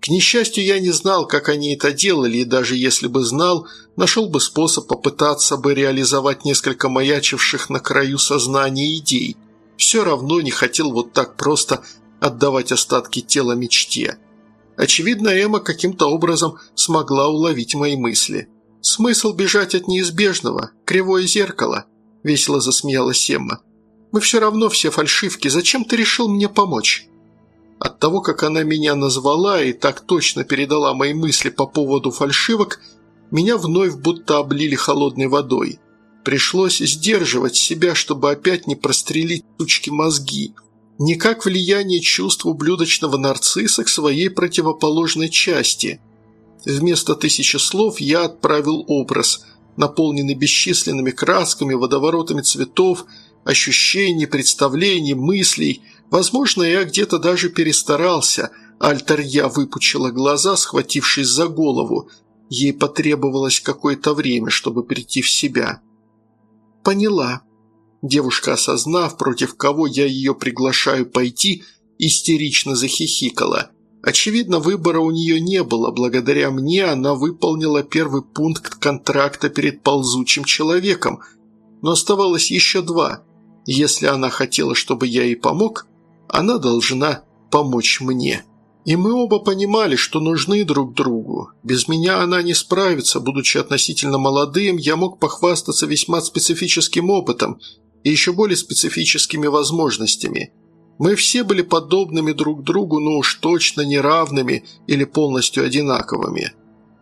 К несчастью, я не знал, как они это делали, и даже если бы знал, нашел бы способ попытаться бы реализовать несколько маячивших на краю сознания идей. Все равно не хотел вот так просто отдавать остатки тела мечте. Очевидно, Эмма каким-то образом смогла уловить мои мысли. «Смысл бежать от неизбежного? Кривое зеркало?» – весело засмеялась Эмма. «Мы все равно все фальшивки. Зачем ты решил мне помочь?» От того, как она меня назвала и так точно передала мои мысли по поводу фальшивок, меня вновь будто облили холодной водой. Пришлось сдерживать себя, чтобы опять не прострелить сучки мозги. Не как влияние чувств ублюдочного нарцисса к своей противоположной части. Вместо тысячи слов я отправил образ, наполненный бесчисленными красками, водоворотами цветов, ощущений, представлений, мыслей – Возможно, я где-то даже перестарался. Альтер я выпучила глаза, схватившись за голову. Ей потребовалось какое-то время, чтобы прийти в себя. «Поняла». Девушка, осознав, против кого я ее приглашаю пойти, истерично захихикала. Очевидно, выбора у нее не было. Благодаря мне она выполнила первый пункт контракта перед ползучим человеком. Но оставалось еще два. Если она хотела, чтобы я ей помог, она должна помочь мне. И мы оба понимали, что нужны друг другу. Без меня она не справится, будучи относительно молодым, я мог похвастаться весьма специфическим опытом и еще более специфическими возможностями. Мы все были подобными друг другу, но уж точно не равными или полностью одинаковыми.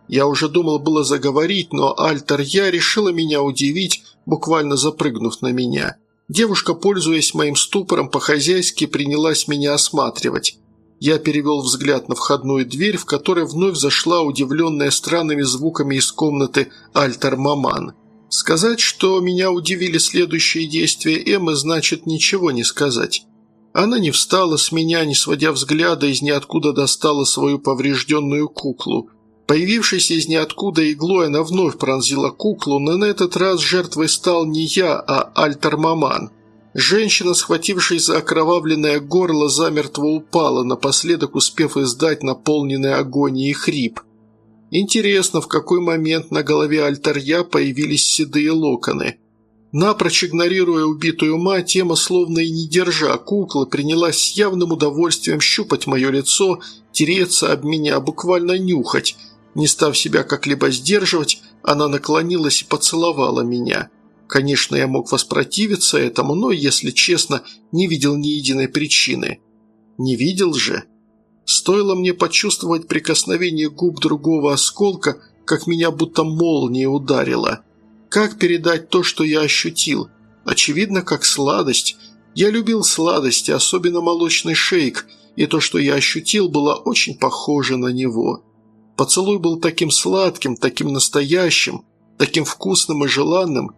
Я уже думал было заговорить, но Альтер Я решила меня удивить, буквально запрыгнув на меня – Девушка, пользуясь моим ступором, по-хозяйски принялась меня осматривать. Я перевел взгляд на входную дверь, в которой вновь зашла удивленная странными звуками из комнаты Альтер Маман. Сказать, что меня удивили следующие действия Эммы, значит ничего не сказать. Она не встала с меня, не сводя взгляда, из ниоткуда достала свою поврежденную куклу. Появившись из ниоткуда иглой, она вновь пронзила куклу, но на этот раз жертвой стал не я, а Альтер Маман. Женщина, схватившись за окровавленное горло, замертво упала, напоследок успев издать наполненный агонией хрип. Интересно, в какой момент на голове альтарья появились седые локоны. Напрочь игнорируя убитую мать, тема, словно и не держа куклы, принялась с явным удовольствием щупать мое лицо, тереться об меня, буквально нюхать. Не став себя как-либо сдерживать, она наклонилась и поцеловала меня. Конечно, я мог воспротивиться этому, но, если честно, не видел ни единой причины. Не видел же. Стоило мне почувствовать прикосновение губ другого осколка, как меня будто молния ударила. Как передать то, что я ощутил? Очевидно, как сладость. Я любил сладости, особенно молочный шейк, и то, что я ощутил, было очень похоже на него. Поцелуй был таким сладким, таким настоящим, таким вкусным и желанным.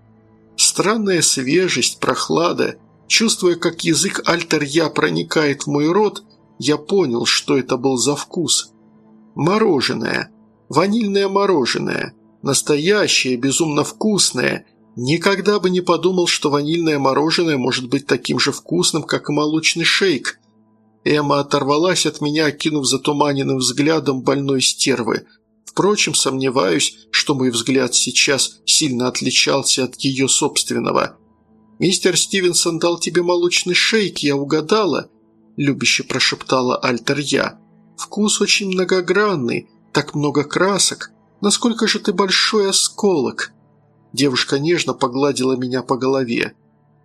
Странная свежесть, прохлада. Чувствуя, как язык альтер-я проникает в мой рот, я понял, что это был за вкус. Мороженое. Ванильное мороженое. Настоящее, безумно вкусное. Никогда бы не подумал, что ванильное мороженое может быть таким же вкусным, как и молочный шейк. Эмма оторвалась от меня, окинув затуманенным взглядом больной стервы. Впрочем, сомневаюсь, что мой взгляд сейчас сильно отличался от ее собственного. «Мистер Стивенсон дал тебе молочный шейк, я угадала», – любяще прошептала Альтер я. «Вкус очень многогранный, так много красок. Насколько же ты большой осколок?» Девушка нежно погладила меня по голове.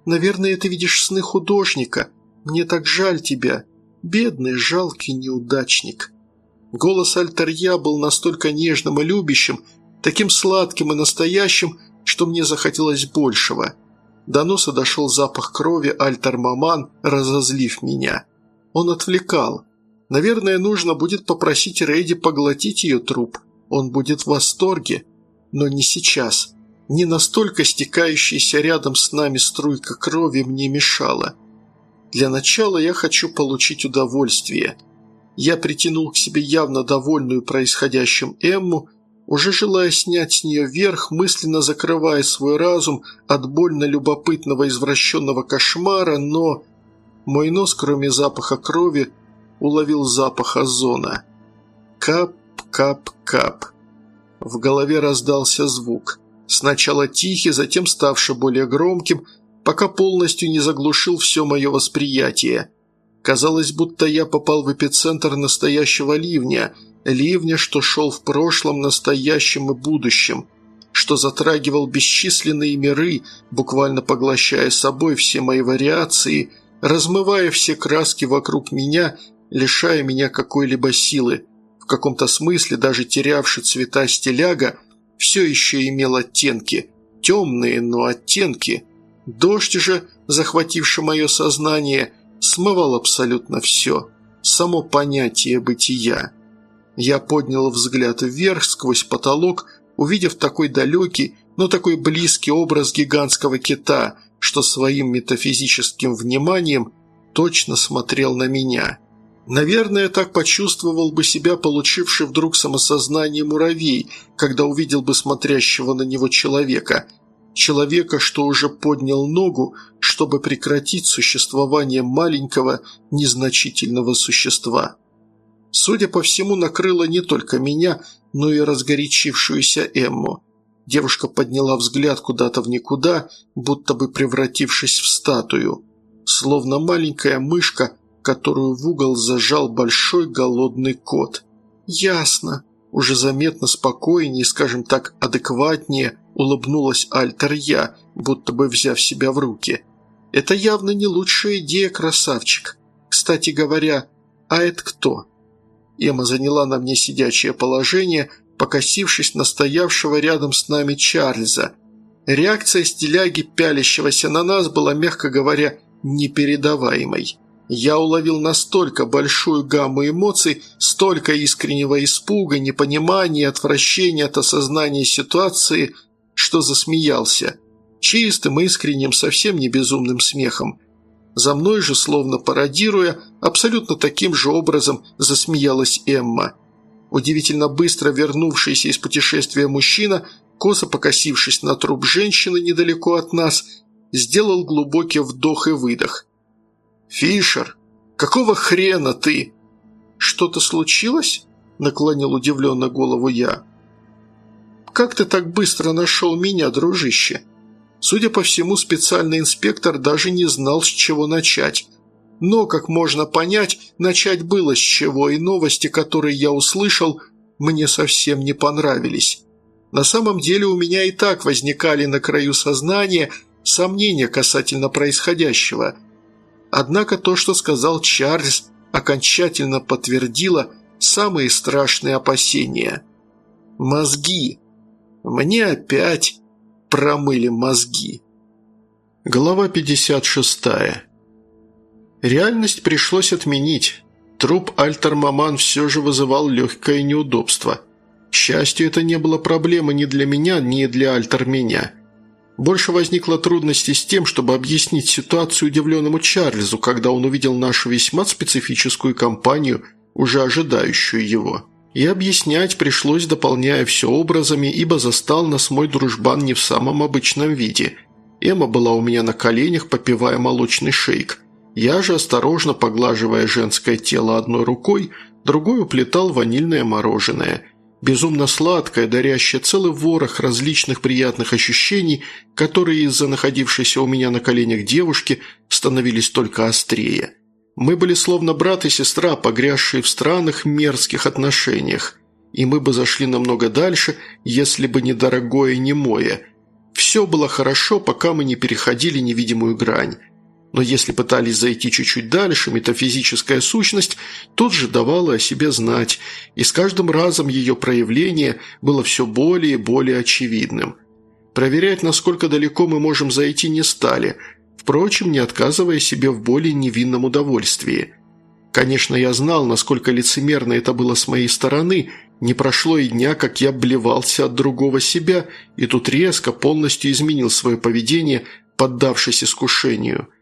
«Наверное, ты видишь сны художника. Мне так жаль тебя. Бедный, жалкий неудачник». Голос Альтерья был настолько нежным и любящим, таким сладким и настоящим, что мне захотелось большего. До носа дошел запах крови Альтер-Маман, разозлив меня. Он отвлекал. Наверное, нужно будет попросить Рейди поглотить ее труп. Он будет в восторге. Но не сейчас. Не настолько стекающаяся рядом с нами струйка крови мне мешала. Для начала я хочу получить удовольствие. Я притянул к себе явно довольную происходящим Эмму, уже желая снять с нее верх, мысленно закрывая свой разум от больно любопытного извращенного кошмара, но мой нос, кроме запаха крови, уловил запах озона. Кап-кап-кап. В голове раздался звук. Сначала тихий, затем ставший более громким, пока полностью не заглушил все мое восприятие. Казалось, будто я попал в эпицентр настоящего ливня, ливня, что шел в прошлом, настоящем и будущем, что затрагивал бесчисленные миры, буквально поглощая собой все мои вариации – размывая все краски вокруг меня, лишая меня какой-либо силы. В каком-то смысле даже терявший цвета стиляга все еще имел оттенки. Темные, но оттенки. Дождь же, захвативший мое сознание, смывал абсолютно все. Само понятие бытия. Я поднял взгляд вверх сквозь потолок, увидев такой далекий, но такой близкий образ гигантского кита – что своим метафизическим вниманием точно смотрел на меня. Наверное, так почувствовал бы себя получивший вдруг самосознание муравей, когда увидел бы смотрящего на него человека. Человека, что уже поднял ногу, чтобы прекратить существование маленького, незначительного существа. Судя по всему, накрыло не только меня, но и разгорячившуюся Эмму. Девушка подняла взгляд куда-то в никуда, будто бы превратившись в статую. Словно маленькая мышка, которую в угол зажал большой голодный кот. «Ясно», уже заметно спокойнее, скажем так, адекватнее улыбнулась Альтер Я, будто бы взяв себя в руки. «Это явно не лучшая идея, красавчик. Кстати говоря, а это кто?» Эмма заняла на мне сидячее положение, покосившись на стоявшего рядом с нами Чарльза. Реакция стиляги, пялящегося на нас, была, мягко говоря, непередаваемой. Я уловил настолько большую гамму эмоций, столько искреннего испуга, непонимания, отвращения от осознания ситуации, что засмеялся. Чистым, искренним, совсем не безумным смехом. За мной же, словно пародируя, абсолютно таким же образом засмеялась Эмма. Удивительно быстро вернувшийся из путешествия мужчина, косо покосившись на труп женщины недалеко от нас, сделал глубокий вдох и выдох. «Фишер, какого хрена ты?» «Что-то случилось?» – наклонил удивленно голову я. «Как ты так быстро нашел меня, дружище?» Судя по всему, специальный инспектор даже не знал, с чего начать. Но, как можно понять, начать было с чего, и новости, которые я услышал, мне совсем не понравились. На самом деле у меня и так возникали на краю сознания сомнения касательно происходящего – Однако то, что сказал Чарльз, окончательно подтвердило самые страшные опасения. Мозги. Мне опять промыли мозги. Глава 56. Реальность пришлось отменить. Труп Альтер-Маман все же вызывал легкое неудобство. К счастью, это не было проблемой ни для меня, ни для Альтер-меня – больше возникло трудности с тем, чтобы объяснить ситуацию удивленному Чарльзу, когда он увидел нашу весьма специфическую компанию, уже ожидающую его. И объяснять пришлось, дополняя все образами, ибо застал нас мой дружбан не в самом обычном виде. Эмма была у меня на коленях, попивая молочный шейк. Я же, осторожно поглаживая женское тело одной рукой, другой уплетал ванильное мороженое – Безумно сладкое, дарящее целый ворох различных приятных ощущений, которые из-за находившейся у меня на коленях девушки становились только острее. Мы были словно брат и сестра, погрязшие в странных мерзких отношениях. И мы бы зашли намного дальше, если бы не дорогое немое. Все было хорошо, пока мы не переходили невидимую грань. Но если пытались зайти чуть-чуть дальше, метафизическая сущность тут же давала о себе знать, и с каждым разом ее проявление было все более и более очевидным. Проверять, насколько далеко мы можем зайти, не стали, впрочем, не отказывая себе в более невинном удовольствии. Конечно, я знал, насколько лицемерно это было с моей стороны, не прошло и дня, как я блевался от другого себя, и тут резко полностью изменил свое поведение, поддавшись искушению –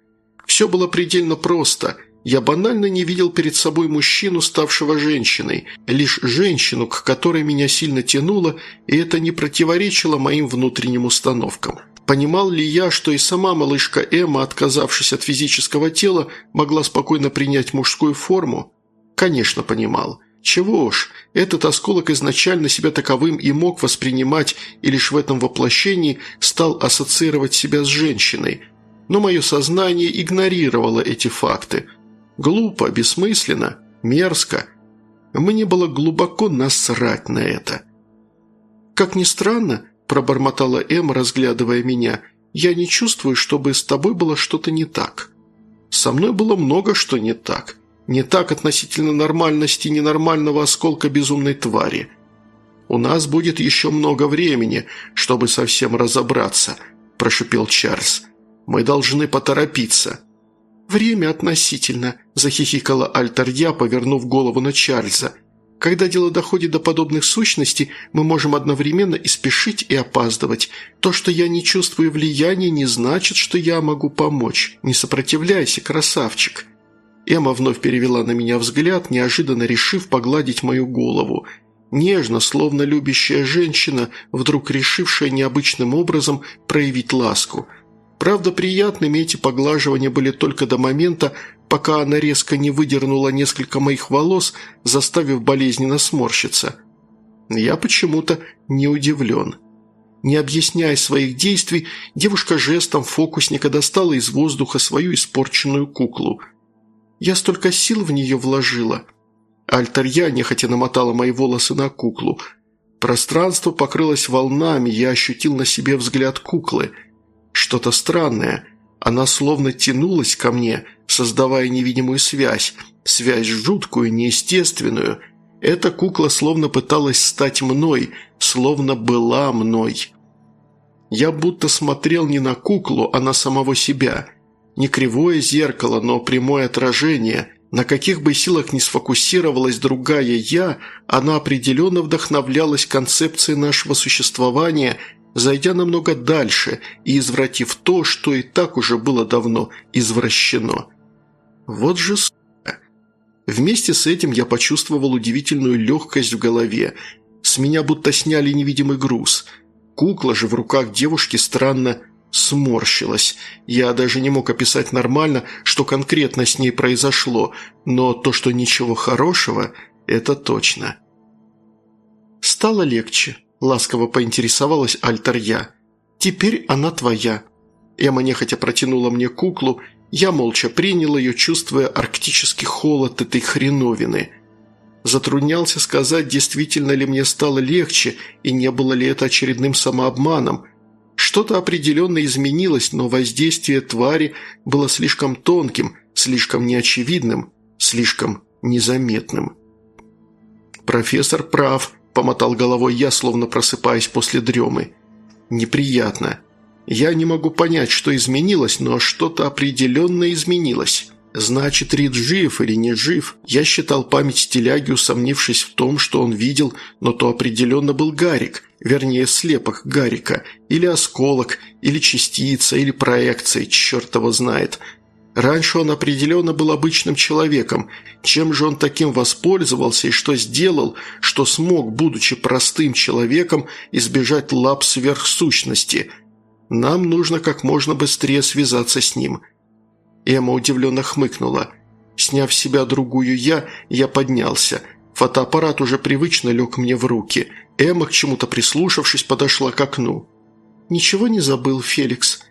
все было предельно просто. Я банально не видел перед собой мужчину, ставшего женщиной, лишь женщину, к которой меня сильно тянуло, и это не противоречило моим внутренним установкам. Понимал ли я, что и сама малышка Эмма, отказавшись от физического тела, могла спокойно принять мужскую форму? Конечно, понимал. Чего уж, этот осколок изначально себя таковым и мог воспринимать, и лишь в этом воплощении стал ассоциировать себя с женщиной – но мое сознание игнорировало эти факты. Глупо, бессмысленно, мерзко. Мне было глубоко насрать на это. «Как ни странно», – пробормотала Эм, разглядывая меня, – «я не чувствую, чтобы с тобой было что-то не так. Со мной было много что не так. Не так относительно нормальности ненормального осколка безумной твари. У нас будет еще много времени, чтобы совсем разобраться», – прошипел Чарльз. Мы должны поторопиться». «Время относительно», – захихикала Альтарья, повернув голову на Чарльза. «Когда дело доходит до подобных сущностей, мы можем одновременно и спешить, и опаздывать. То, что я не чувствую влияния, не значит, что я могу помочь. Не сопротивляйся, красавчик». Эмма вновь перевела на меня взгляд, неожиданно решив погладить мою голову. Нежно, словно любящая женщина, вдруг решившая необычным образом проявить ласку – Правда, приятными эти поглаживания были только до момента, пока она резко не выдернула несколько моих волос, заставив болезненно сморщиться. Я почему-то не удивлен. Не объясняя своих действий, девушка жестом фокусника достала из воздуха свою испорченную куклу. Я столько сил в нее вложила. Альтарья нехотя намотала мои волосы на куклу. Пространство покрылось волнами, я ощутил на себе взгляд куклы – что-то странное. Она словно тянулась ко мне, создавая невидимую связь. Связь жуткую, неестественную. Эта кукла словно пыталась стать мной, словно была мной. Я будто смотрел не на куклу, а на самого себя. Не кривое зеркало, но прямое отражение. На каких бы силах ни сфокусировалась другая «я», она определенно вдохновлялась концепцией нашего существования, зайдя намного дальше и извратив то, что и так уже было давно извращено. Вот же сука. Вместе с этим я почувствовал удивительную легкость в голове. С меня будто сняли невидимый груз. Кукла же в руках девушки странно сморщилась. Я даже не мог описать нормально, что конкретно с ней произошло, но то, что ничего хорошего, это точно. «Стало легче», – ласково поинтересовалась Альтер я. «Теперь она твоя». Эмма нехотя протянула мне куклу, я молча принял ее, чувствуя арктический холод этой хреновины. Затруднялся сказать, действительно ли мне стало легче, и не было ли это очередным самообманом – что-то определенно изменилось, но воздействие твари было слишком тонким, слишком неочевидным, слишком незаметным. «Профессор прав», – помотал головой я, словно просыпаясь после дремы. «Неприятно. Я не могу понять, что изменилось, но что-то определенно изменилось». Значит, Рид жив или не жив? Я считал память стиляги, усомнившись в том, что он видел, но то определенно был Гарик, вернее, слепок Гарика, или осколок, или частица, или проекция, черт его знает. Раньше он определенно был обычным человеком. Чем же он таким воспользовался и что сделал, что смог, будучи простым человеком, избежать лап сверхсущности? Нам нужно как можно быстрее связаться с ним». Эмма удивленно хмыкнула. Сняв с себя другую «я», я поднялся. Фотоаппарат уже привычно лег мне в руки. Эмма, к чему-то прислушавшись, подошла к окну. «Ничего не забыл, Феликс?»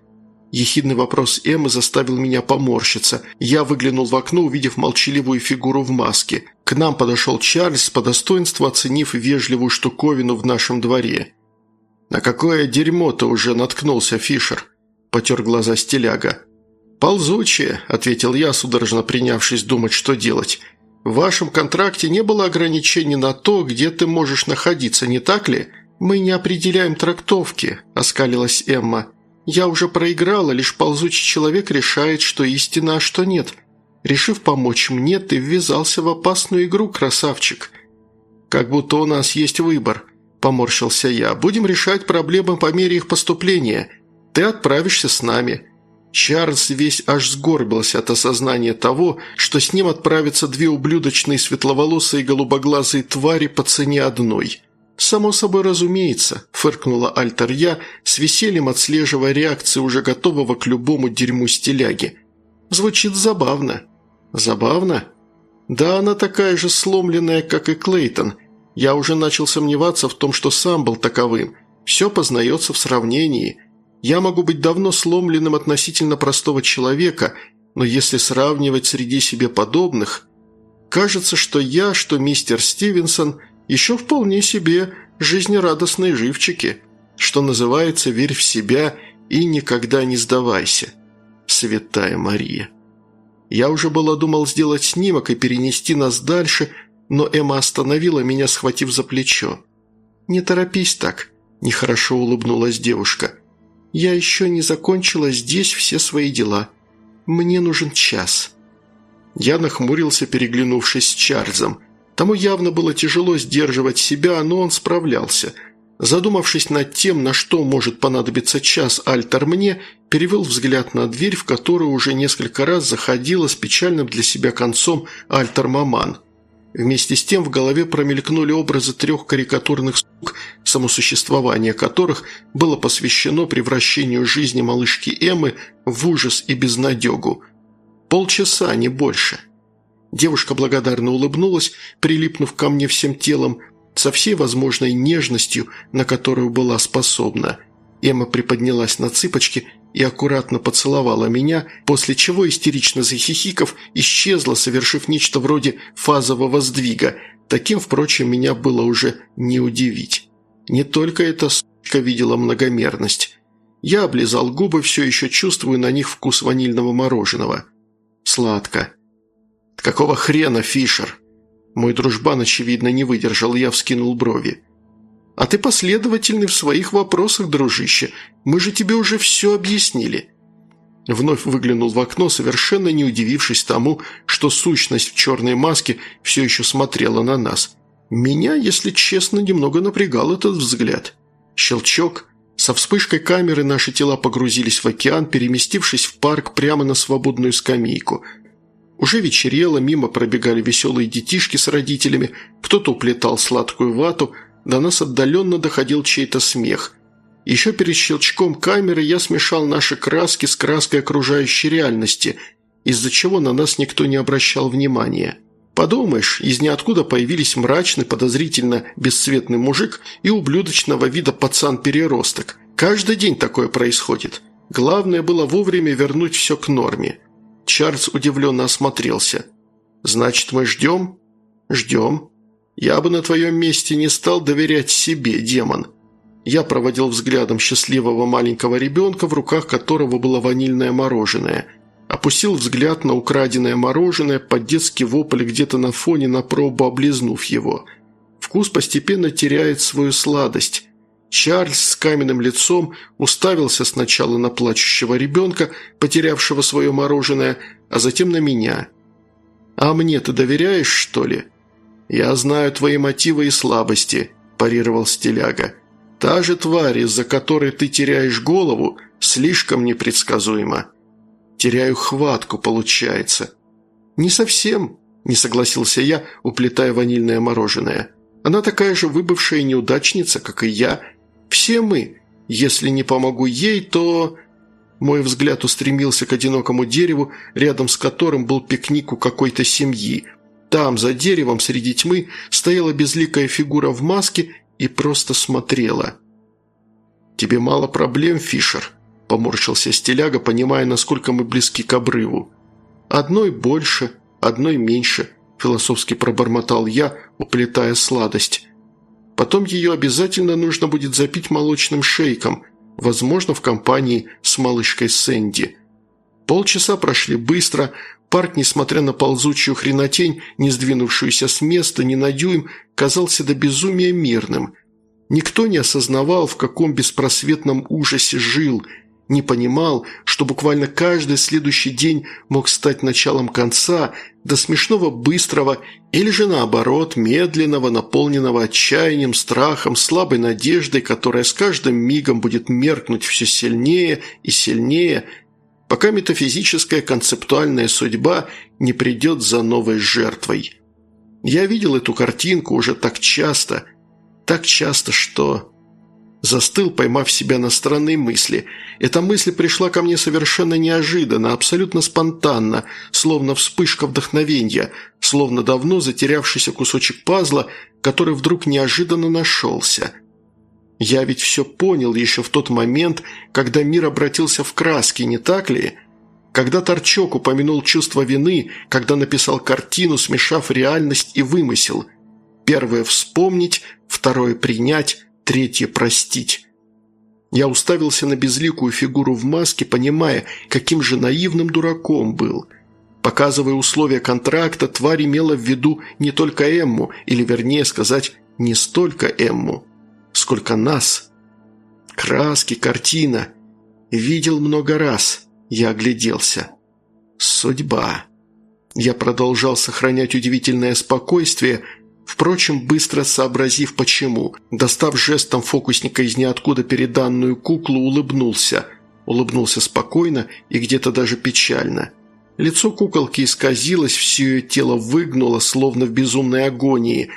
Ехидный вопрос Эммы заставил меня поморщиться. Я выглянул в окно, увидев молчаливую фигуру в маске. К нам подошел Чарльз, по достоинству оценив вежливую штуковину в нашем дворе. «На какое дерьмо ты уже наткнулся, Фишер?» – потер глаза стиляга. «Ползучие», – ответил я, судорожно принявшись думать, что делать. «В вашем контракте не было ограничений на то, где ты можешь находиться, не так ли?» «Мы не определяем трактовки», – оскалилась Эмма. «Я уже проиграла, лишь ползучий человек решает, что истина, а что нет. Решив помочь мне, ты ввязался в опасную игру, красавчик». «Как будто у нас есть выбор», – поморщился я. «Будем решать проблемы по мере их поступления. Ты отправишься с нами». Чарльз весь аж сгорбился от осознания того, что с ним отправятся две ублюдочные светловолосые голубоглазые твари по цене одной. «Само собой разумеется», – фыркнула Альтер с весельем отслеживая реакции уже готового к любому дерьму стиляги. «Звучит забавно». «Забавно?» «Да, она такая же сломленная, как и Клейтон. Я уже начал сомневаться в том, что сам был таковым. Все познается в сравнении». Я могу быть давно сломленным относительно простого человека, но если сравнивать среди себе подобных, кажется, что я, что мистер Стивенсон еще вполне себе жизнерадостные живчики, что называется «верь в себя и никогда не сдавайся». Святая Мария. Я уже было думал сделать снимок и перенести нас дальше, но Эмма остановила меня, схватив за плечо. «Не торопись так», – нехорошо улыбнулась девушка – я еще не закончила здесь все свои дела. Мне нужен час». Я нахмурился, переглянувшись с Чарльзом. Тому явно было тяжело сдерживать себя, но он справлялся. Задумавшись над тем, на что может понадобиться час Альтер мне, перевел взгляд на дверь, в которую уже несколько раз заходила с печальным для себя концом Альтер Маман. Вместе с тем в голове промелькнули образы трех карикатурных сук, самосуществование которых было посвящено превращению жизни малышки Эммы в ужас и безнадегу. Полчаса, не больше. Девушка благодарно улыбнулась, прилипнув ко мне всем телом, со всей возможной нежностью, на которую была способна. Эмма приподнялась на цыпочки и аккуратно поцеловала меня, после чего, истерично захихиков, исчезла, совершив нечто вроде фазового сдвига. Таким, впрочем, меня было уже не удивить. Не только эта сучка видела многомерность. Я облизал губы, все еще чувствую на них вкус ванильного мороженого. Сладко. «Какого хрена, Фишер?» Мой дружбан, очевидно, не выдержал, я вскинул брови. А ты последовательный в своих вопросах, дружище. Мы же тебе уже все объяснили». Вновь выглянул в окно, совершенно не удивившись тому, что сущность в черной маске все еще смотрела на нас. Меня, если честно, немного напрягал этот взгляд. Щелчок. Со вспышкой камеры наши тела погрузились в океан, переместившись в парк прямо на свободную скамейку. Уже вечерело, мимо пробегали веселые детишки с родителями, кто-то уплетал сладкую вату, до нас отдаленно доходил чей-то смех – еще перед щелчком камеры я смешал наши краски с краской окружающей реальности, из-за чего на нас никто не обращал внимания. Подумаешь, из ниоткуда появились мрачный, подозрительно бесцветный мужик и ублюдочного вида пацан-переросток. Каждый день такое происходит. Главное было вовремя вернуть все к норме. Чарльз удивленно осмотрелся. «Значит, мы ждем?» «Ждем. Я бы на твоем месте не стал доверять себе, демон. Я проводил взглядом счастливого маленького ребенка, в руках которого было ванильное мороженое. Опустил взгляд на украденное мороженое под детский вопль где-то на фоне, на пробу облизнув его. Вкус постепенно теряет свою сладость. Чарльз с каменным лицом уставился сначала на плачущего ребенка, потерявшего свое мороженое, а затем на меня. «А мне ты доверяешь, что ли?» «Я знаю твои мотивы и слабости», – парировал стиляга. Та же тварь, из-за которой ты теряешь голову, слишком непредсказуема. Теряю хватку, получается. Не совсем, не согласился я, уплетая ванильное мороженое. Она такая же выбывшая неудачница, как и я. Все мы. Если не помогу ей, то... Мой взгляд устремился к одинокому дереву, рядом с которым был пикник у какой-то семьи. Там, за деревом, среди тьмы, стояла безликая фигура в маске и просто смотрела. «Тебе мало проблем, Фишер?» – поморщился стиляга, понимая, насколько мы близки к обрыву. «Одной больше, одной меньше», – философски пробормотал я, уплетая сладость. «Потом ее обязательно нужно будет запить молочным шейком, возможно, в компании с малышкой Сэнди». Полчаса прошли быстро, парк, несмотря на ползучую хренотень, не сдвинувшуюся с места ни на дюйм, казался до безумия мирным. Никто не осознавал, в каком беспросветном ужасе жил, не понимал, что буквально каждый следующий день мог стать началом конца, до смешного быстрого или же наоборот, медленного, наполненного отчаянием, страхом, слабой надеждой, которая с каждым мигом будет меркнуть все сильнее и сильнее, пока метафизическая концептуальная судьба не придет за новой жертвой. Я видел эту картинку уже так часто, так часто, что... Застыл, поймав себя на странной мысли. Эта мысль пришла ко мне совершенно неожиданно, абсолютно спонтанно, словно вспышка вдохновения, словно давно затерявшийся кусочек пазла, который вдруг неожиданно нашелся. Я ведь все понял еще в тот момент, когда мир обратился в краски, не так ли?» Когда Торчок упомянул чувство вины, когда написал картину, смешав реальность и вымысел. Первое – вспомнить, второе – принять, третье – простить. Я уставился на безликую фигуру в маске, понимая, каким же наивным дураком был. Показывая условия контракта, тварь имела в виду не только Эмму, или вернее сказать, не столько Эмму, сколько нас. Краски, картина. Видел много раз – я огляделся. Судьба. Я продолжал сохранять удивительное спокойствие, впрочем, быстро сообразив почему. Достав жестом фокусника из ниоткуда переданную куклу, улыбнулся. Улыбнулся спокойно и где-то даже печально. Лицо куколки исказилось, все ее тело выгнуло, словно в безумной агонии.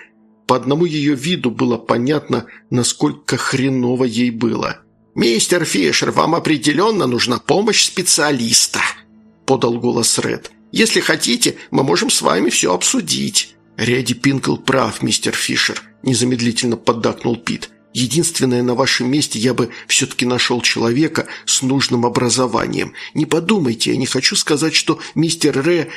По одному ее виду было понятно, насколько хреново ей было. «Мистер Фишер, вам определенно нужна помощь специалиста», – подал голос Ред. «Если хотите, мы можем с вами все обсудить». «Редди Пинкл прав, мистер Фишер», – незамедлительно поддакнул Пит. «Единственное, на вашем месте я бы все-таки нашел человека с нужным образованием. Не подумайте, я не хочу сказать, что мистер Ре...»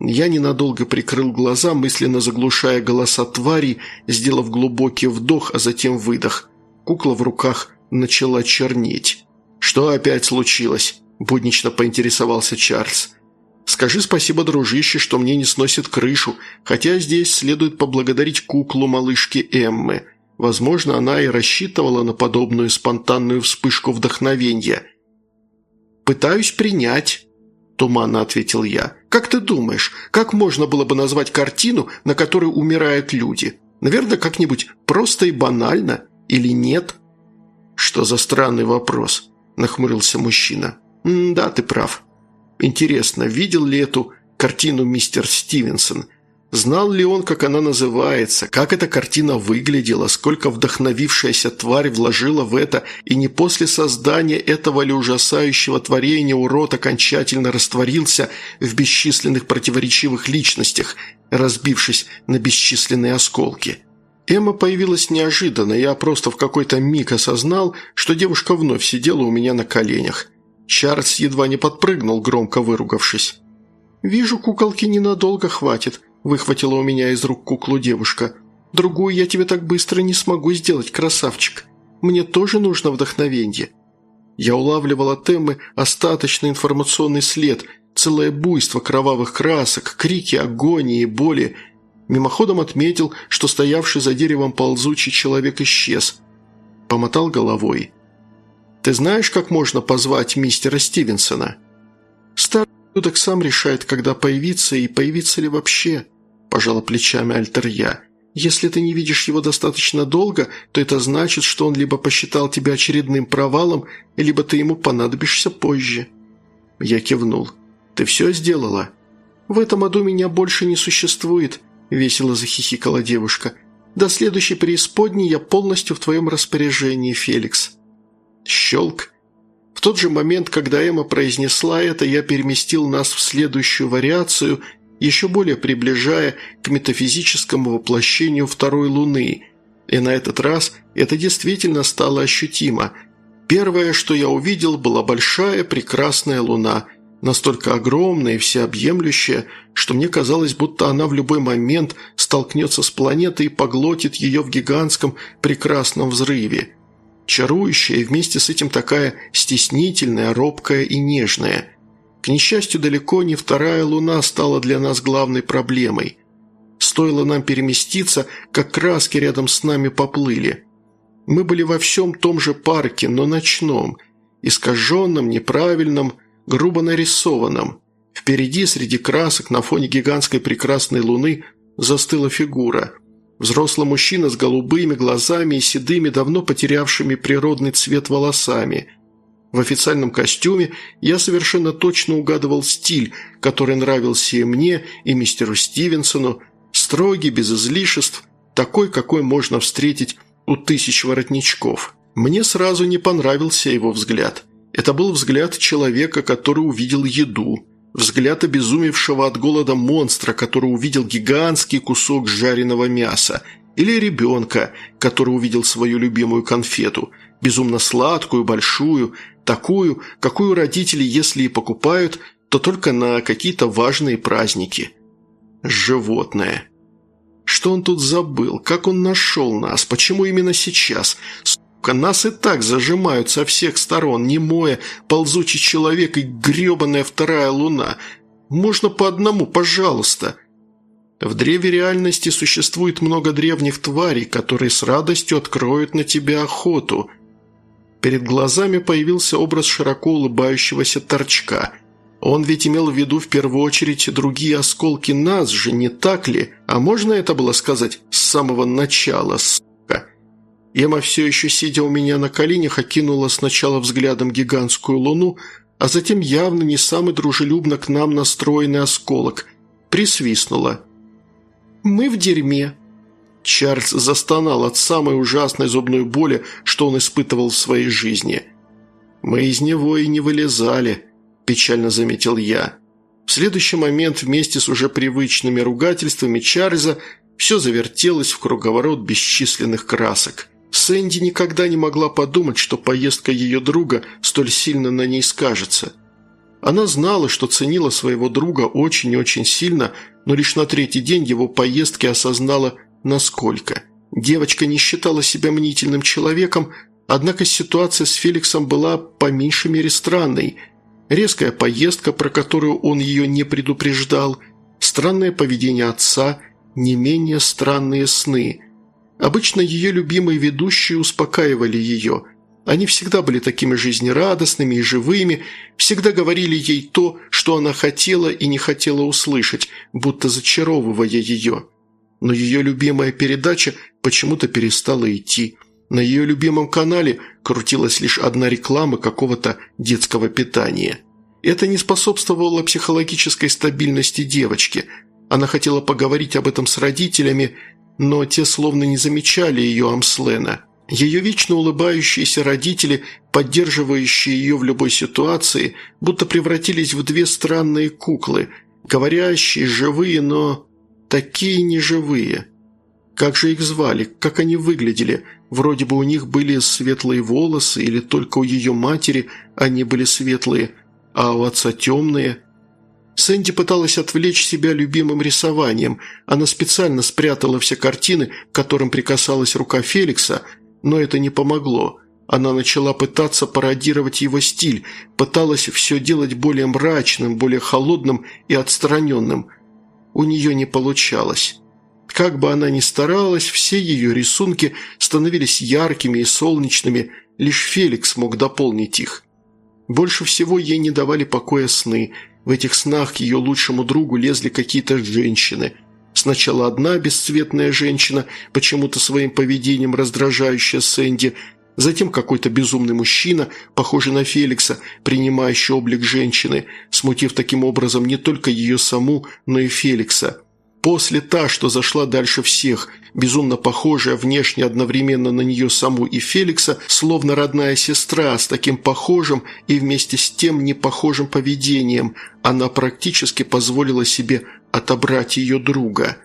Я ненадолго прикрыл глаза, мысленно заглушая голоса тварей, сделав глубокий вдох, а затем выдох. Кукла в руках начала чернеть. «Что опять случилось?» – буднично поинтересовался Чарльз. «Скажи спасибо, дружище, что мне не сносит крышу, хотя здесь следует поблагодарить куклу малышки Эммы. Возможно, она и рассчитывала на подобную спонтанную вспышку вдохновения». «Пытаюсь принять», – туманно ответил я. «Как ты думаешь, как можно было бы назвать картину, на которой умирают люди? Наверное, как-нибудь просто и банально, или нет?» «Что за странный вопрос?» – нахмурился мужчина. «Да, ты прав. Интересно, видел ли эту картину мистер Стивенсон – Знал ли он, как она называется, как эта картина выглядела, сколько вдохновившаяся тварь вложила в это, и не после создания этого ли ужасающего творения урод окончательно растворился в бесчисленных противоречивых личностях, разбившись на бесчисленные осколки. Эмма появилась неожиданно, я просто в какой-то миг осознал, что девушка вновь сидела у меня на коленях. Чарльз едва не подпрыгнул, громко выругавшись. «Вижу, куколки ненадолго хватит», выхватила у меня из рук куклу девушка. «Другую я тебе так быстро не смогу сделать, красавчик. Мне тоже нужно вдохновение». Я улавливал от Эммы остаточный информационный след, целое буйство кровавых красок, крики агонии и боли. Мимоходом отметил, что стоявший за деревом ползучий человек исчез. Помотал головой. «Ты знаешь, как можно позвать мистера Стивенсона?» «Старый так сам решает, когда появиться и появиться ли вообще», – пожала плечами Альтерья. «Если ты не видишь его достаточно долго, то это значит, что он либо посчитал тебя очередным провалом, либо ты ему понадобишься позже». Я кивнул. «Ты все сделала?» «В этом аду меня больше не существует», – весело захихикала девушка. «До следующей преисподней я полностью в твоем распоряжении, Феликс». Щелк. В тот же момент, когда Эмма произнесла это, я переместил нас в следующую вариацию – еще более приближая к метафизическому воплощению второй Луны. И на этот раз это действительно стало ощутимо. Первое, что я увидел, была большая прекрасная Луна, настолько огромная и всеобъемлющая, что мне казалось, будто она в любой момент столкнется с планетой и поглотит ее в гигантском прекрасном взрыве. Чарующая и вместе с этим такая стеснительная, робкая и нежная – к несчастью, далеко не вторая луна стала для нас главной проблемой. Стоило нам переместиться, как краски рядом с нами поплыли. Мы были во всем том же парке, но ночном, искаженном, неправильном, грубо нарисованном. Впереди, среди красок, на фоне гигантской прекрасной луны, застыла фигура. Взрослый мужчина с голубыми глазами и седыми, давно потерявшими природный цвет волосами – в официальном костюме я совершенно точно угадывал стиль, который нравился и мне, и мистеру Стивенсону, строгий, без излишеств, такой, какой можно встретить у тысяч воротничков. Мне сразу не понравился его взгляд. Это был взгляд человека, который увидел еду, взгляд обезумевшего от голода монстра, который увидел гигантский кусок жареного мяса, или ребенка, который увидел свою любимую конфету, безумно сладкую, большую, Такую, какую родители, если и покупают, то только на какие-то важные праздники. Животное. Что он тут забыл? Как он нашел нас? Почему именно сейчас? Сука, нас и так зажимают со всех сторон. Немое, ползучий человек и гребаная вторая луна. Можно по одному, пожалуйста. В древе реальности существует много древних тварей, которые с радостью откроют на тебя охоту – Перед глазами появился образ широко улыбающегося торчка. Он ведь имел в виду в первую очередь другие осколки нас же, не так ли? А можно это было сказать с самого начала, сука? Ема все еще, сидя у меня на коленях, окинула сначала взглядом гигантскую луну, а затем явно не самый дружелюбно к нам настроенный осколок. Присвистнула. «Мы в дерьме», Чарльз застонал от самой ужасной зубной боли, что он испытывал в своей жизни. «Мы из него и не вылезали», – печально заметил я. В следующий момент вместе с уже привычными ругательствами Чарльза все завертелось в круговорот бесчисленных красок. Сэнди никогда не могла подумать, что поездка ее друга столь сильно на ней скажется. Она знала, что ценила своего друга очень и очень сильно, но лишь на третий день его поездки осознала – Насколько? Девочка не считала себя мнительным человеком, однако ситуация с Феликсом была по меньшей мере странной. Резкая поездка, про которую он ее не предупреждал, странное поведение отца, не менее странные сны. Обычно ее любимые ведущие успокаивали ее. Они всегда были такими жизнерадостными и живыми, всегда говорили ей то, что она хотела и не хотела услышать, будто зачаровывая ее. Но ее любимая передача почему-то перестала идти. На ее любимом канале крутилась лишь одна реклама какого-то детского питания. Это не способствовало психологической стабильности девочки. Она хотела поговорить об этом с родителями, но те словно не замечали ее Амслена – ее вечно улыбающиеся родители, поддерживающие ее в любой ситуации, будто превратились в две странные куклы, говорящие, живые, но такие неживые. Как же их звали, как они выглядели? Вроде бы у них были светлые волосы, или только у ее матери они были светлые, а у отца темные. Сэнди пыталась отвлечь себя любимым рисованием. Она специально спрятала все картины, к которым прикасалась рука Феликса – но это не помогло. Она начала пытаться пародировать его стиль, пыталась все делать более мрачным, более холодным и отстраненным. У нее не получалось. Как бы она ни старалась, все ее рисунки становились яркими и солнечными, лишь Феликс мог дополнить их. Больше всего ей не давали покоя сны. В этих снах к ее лучшему другу лезли какие-то женщины – Сначала одна бесцветная женщина, почему-то своим поведением раздражающая Сэнди, затем какой-то безумный мужчина, похожий на Феликса, принимающий облик женщины, смутив таким образом не только ее саму, но и Феликса. После та, что зашла дальше всех, безумно похожая внешне одновременно на нее саму и Феликса, словно родная сестра с таким похожим и вместе с тем непохожим поведением, она практически позволила себе отобрать ее друга.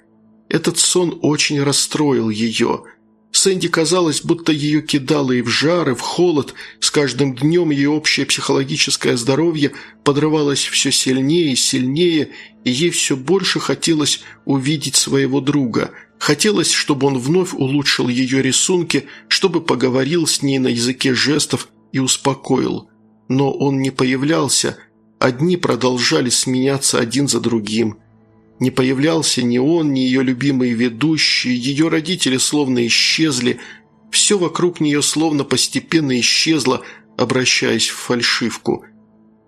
Этот сон очень расстроил ее. Сэнди казалось, будто ее кидало и в жар, и в холод. С каждым днем ее общее психологическое здоровье подрывалось все сильнее и сильнее, и ей все больше хотелось увидеть своего друга. Хотелось, чтобы он вновь улучшил ее рисунки, чтобы поговорил с ней на языке жестов и успокоил. Но он не появлялся, одни продолжали сменяться один за другим – не появлялся ни он, ни ее любимые ведущие, ее родители словно исчезли, все вокруг нее словно постепенно исчезло, обращаясь в фальшивку.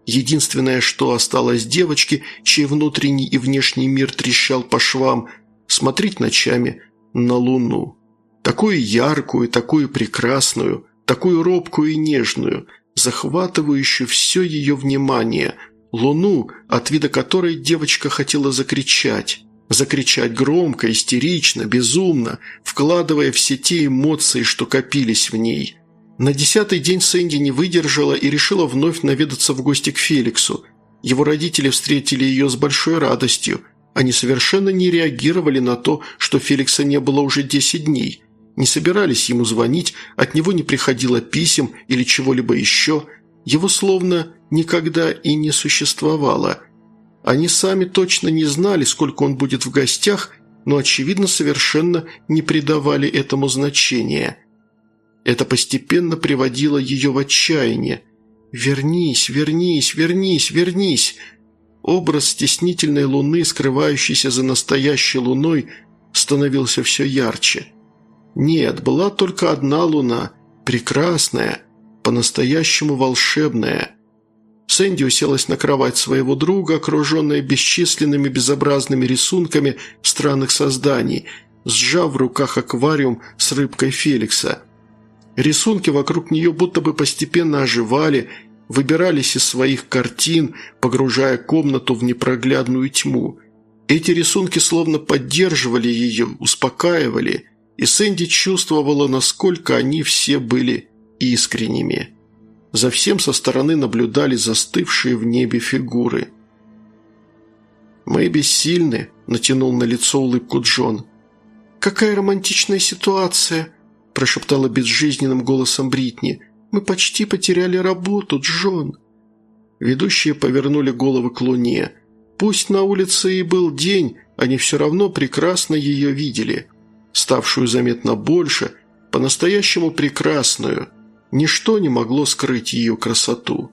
Единственное, что осталось девочке, чей внутренний и внешний мир трещал по швам, смотреть ночами на луну. Такую яркую, такую прекрасную, такую робкую и нежную, захватывающую все ее внимание – луну, от вида которой девочка хотела закричать. Закричать громко, истерично, безумно, вкладывая все те эмоции, что копились в ней. На десятый день Сэнди не выдержала и решила вновь наведаться в гости к Феликсу. Его родители встретили ее с большой радостью. Они совершенно не реагировали на то, что Феликса не было уже 10 дней. Не собирались ему звонить, от него не приходило писем или чего-либо еще. Его словно никогда и не существовало. Они сами точно не знали, сколько он будет в гостях, но, очевидно, совершенно не придавали этому значения. Это постепенно приводило ее в отчаяние. «Вернись, вернись, вернись, вернись!» Образ стеснительной луны, скрывающейся за настоящей луной, становился все ярче. Нет, была только одна луна, прекрасная, по-настоящему волшебная – Сэнди уселась на кровать своего друга, окруженная бесчисленными безобразными рисунками странных созданий, сжав в руках аквариум с рыбкой Феликса. Рисунки вокруг нее будто бы постепенно оживали, выбирались из своих картин, погружая комнату в непроглядную тьму. Эти рисунки словно поддерживали ее, успокаивали, и Сэнди чувствовала, насколько они все были искренними. За всем со стороны наблюдали застывшие в небе фигуры. «Мы бессильны», – натянул на лицо улыбку Джон. «Какая романтичная ситуация», – прошептала безжизненным голосом Бритни. «Мы почти потеряли работу, Джон». Ведущие повернули головы к луне. Пусть на улице и был день, они все равно прекрасно ее видели. Ставшую заметно больше, по-настоящему прекрасную – Ничто не могло скрыть ее красоту.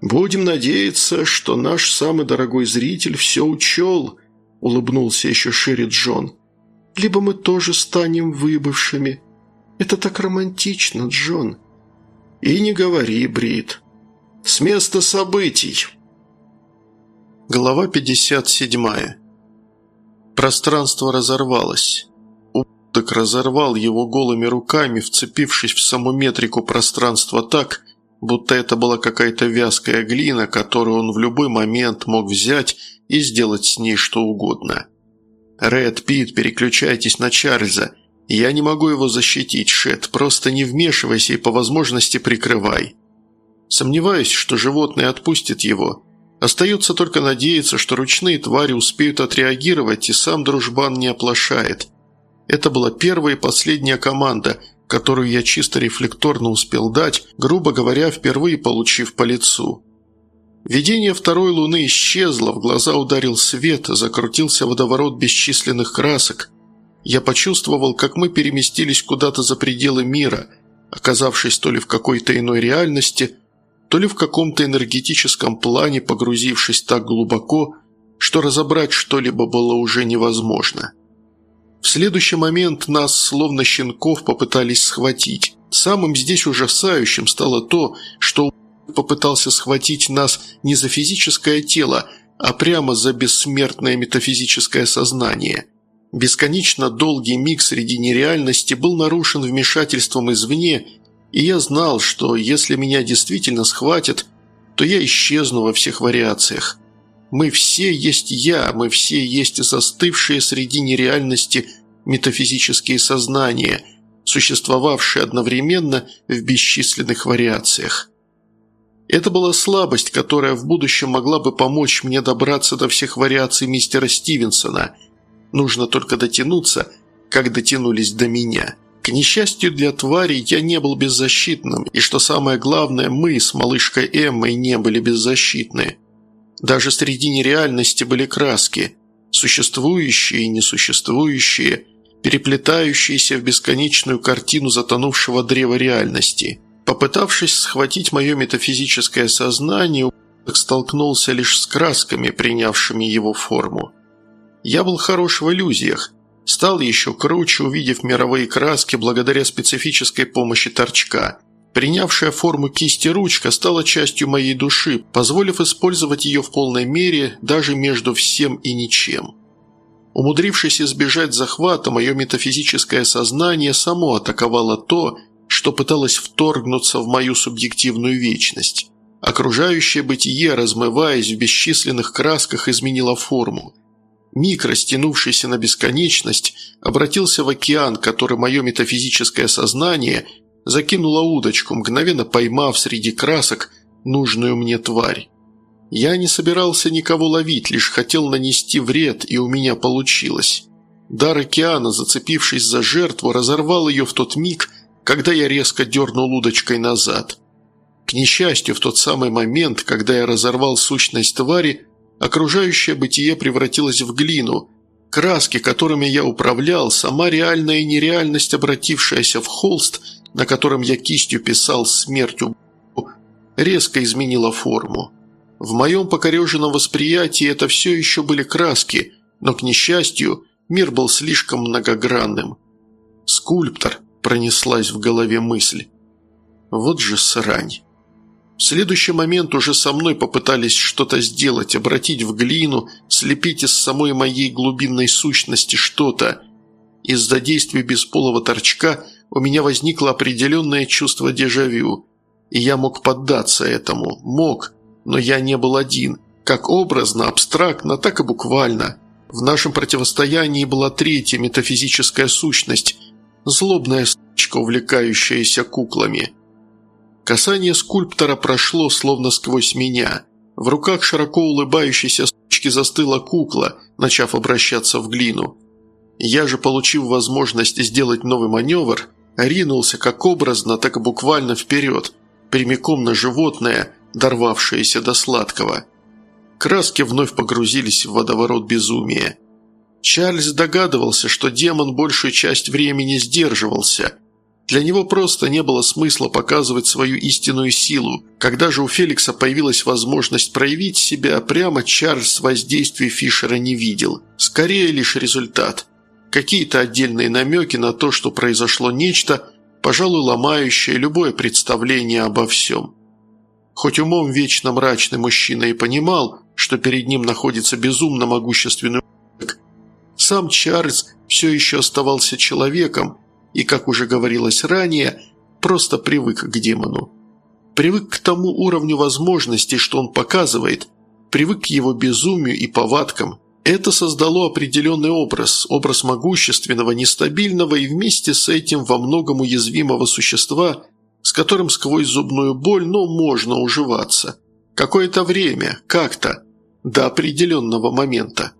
«Будем надеяться, что наш самый дорогой зритель все учел», – улыбнулся еще шире Джон. «Либо мы тоже станем выбывшими. Это так романтично, Джон. «И не говори, Брит. С места событий». Глава 57. Пространство разорвалось. Ублюдок разорвал его голыми руками, вцепившись в саму метрику пространства так, будто это была какая-то вязкая глина, которую он в любой момент мог взять и сделать с ней что угодно. «Ред, Пит, переключайтесь на Чарльза. Я не могу его защитить, Шет, просто не вмешивайся и по возможности прикрывай». Сомневаюсь, что животное отпустит его. Остается только надеяться, что ручные твари успеют отреагировать, и сам дружбан не оплошает. Это была первая и последняя команда, которую я чисто рефлекторно успел дать, грубо говоря, впервые получив по лицу. Видение второй луны исчезло, в глаза ударил свет, закрутился водоворот бесчисленных красок. Я почувствовал, как мы переместились куда-то за пределы мира, оказавшись то ли в какой-то иной реальности, то ли в каком-то энергетическом плане, погрузившись так глубоко, что разобрать что-либо было уже невозможно. В следующий момент нас, словно щенков, попытались схватить. Самым здесь ужасающим стало то, что попытался схватить нас не за физическое тело, а прямо за бессмертное метафизическое сознание. Бесконечно долгий миг среди нереальности был нарушен вмешательством извне, и я знал, что если меня действительно схватят, то я исчезну во всех вариациях. Мы все есть я, мы все есть застывшие среди нереальности метафизические сознания, существовавшие одновременно в бесчисленных вариациях. Это была слабость, которая в будущем могла бы помочь мне добраться до всех вариаций мистера Стивенсона. Нужно только дотянуться, как дотянулись до меня. К несчастью для тварей, я не был беззащитным, и что самое главное, мы с малышкой Эммой не были беззащитны. Даже среди нереальности были краски, существующие и несуществующие, переплетающиеся в бесконечную картину затонувшего древа реальности – Попытавшись схватить мое метафизическое сознание, столкнулся лишь с красками, принявшими его форму. Я был хорош в иллюзиях, стал еще круче, увидев мировые краски благодаря специфической помощи торчка. Принявшая форму кисти ручка стала частью моей души, позволив использовать ее в полной мере даже между всем и ничем. Умудрившись избежать захвата, мое метафизическое сознание само атаковало то, что пыталось вторгнуться в мою субъективную вечность. Окружающее бытие, размываясь в бесчисленных красках, изменило форму. Миг, растянувшийся на бесконечность, обратился в океан, который мое метафизическое сознание закинуло удочку, мгновенно поймав среди красок нужную мне тварь. Я не собирался никого ловить, лишь хотел нанести вред, и у меня получилось. Дар океана, зацепившись за жертву, разорвал ее в тот миг, когда я резко дернул удочкой назад. К несчастью, в тот самый момент, когда я разорвал сущность твари, окружающее бытие превратилось в глину. Краски, которыми я управлял, сама реальная нереальность, обратившаяся в холст, на котором я кистью писал смертью, резко изменила форму. В моем покореженном восприятии это все еще были краски, но, к несчастью, мир был слишком многогранным. Скульптор, пронеслась в голове мысль. Вот же срань. В следующий момент уже со мной попытались что-то сделать, обратить в глину, слепить из самой моей глубинной сущности что-то. Из-за действий бесполого торчка у меня возникло определенное чувство дежавю. И я мог поддаться этому. Мог. Но я не был один. Как образно, абстрактно, так и буквально. В нашем противостоянии была третья метафизическая сущность – Злобная сучка, увлекающаяся куклами. Касание скульптора прошло словно сквозь меня. В руках широко улыбающейся сучки застыла кукла, начав обращаться в глину. Я же, получив возможность сделать новый маневр, ринулся как образно, так и буквально вперед, прямиком на животное, дорвавшееся до сладкого. Краски вновь погрузились в водоворот безумия. Чарльз догадывался, что демон большую часть времени сдерживался. Для него просто не было смысла показывать свою истинную силу. Когда же у Феликса появилась возможность проявить себя, прямо Чарльз воздействия Фишера не видел. Скорее лишь результат. Какие-то отдельные намеки на то, что произошло нечто, пожалуй, ломающая любое представление обо всем. Хоть умом вечно мрачный мужчина и понимал, что перед ним находится безумно могущественный сам Чарльз все еще оставался человеком и, как уже говорилось ранее, просто привык к демону. Привык к тому уровню возможностей, что он показывает, привык к его безумию и повадкам. Это создало определенный образ, образ могущественного, нестабильного и вместе с этим во многом уязвимого существа, с которым сквозь зубную боль, но можно уживаться. Какое-то время, как-то, до определенного момента.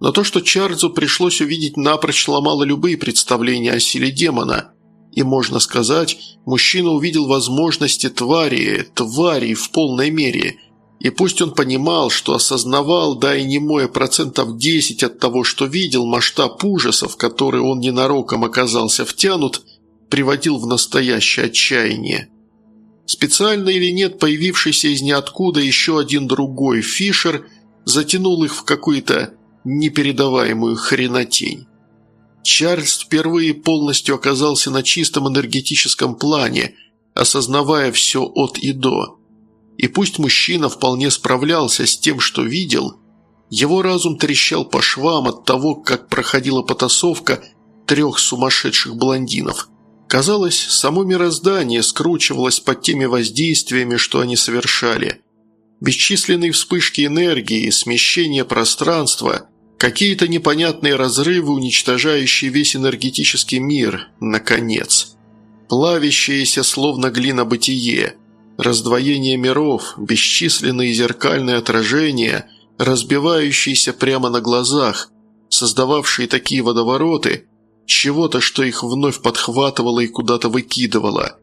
Но то, что Чарльзу пришлось увидеть, напрочь ломало любые представления о силе демона. И, можно сказать, мужчина увидел возможности твари, твари в полной мере. И пусть он понимал, что осознавал, да и не мое процентов 10 от того, что видел, масштаб ужасов, в который он ненароком оказался втянут, приводил в настоящее отчаяние. Специально или нет, появившийся из ниоткуда еще один другой Фишер затянул их в какую-то непередаваемую хренотень. Чарльз впервые полностью оказался на чистом энергетическом плане, осознавая все от и до. И пусть мужчина вполне справлялся с тем, что видел, его разум трещал по швам от того, как проходила потасовка трех сумасшедших блондинов. Казалось, само мироздание скручивалось под теми воздействиями, что они совершали. Бесчисленные вспышки энергии, смещение пространства, Какие-то непонятные разрывы, уничтожающие весь энергетический мир, наконец. Плавящееся, словно глина бытие. Раздвоение миров, бесчисленные зеркальные отражения, разбивающиеся прямо на глазах, создававшие такие водовороты, чего-то, что их вновь подхватывало и куда-то выкидывало.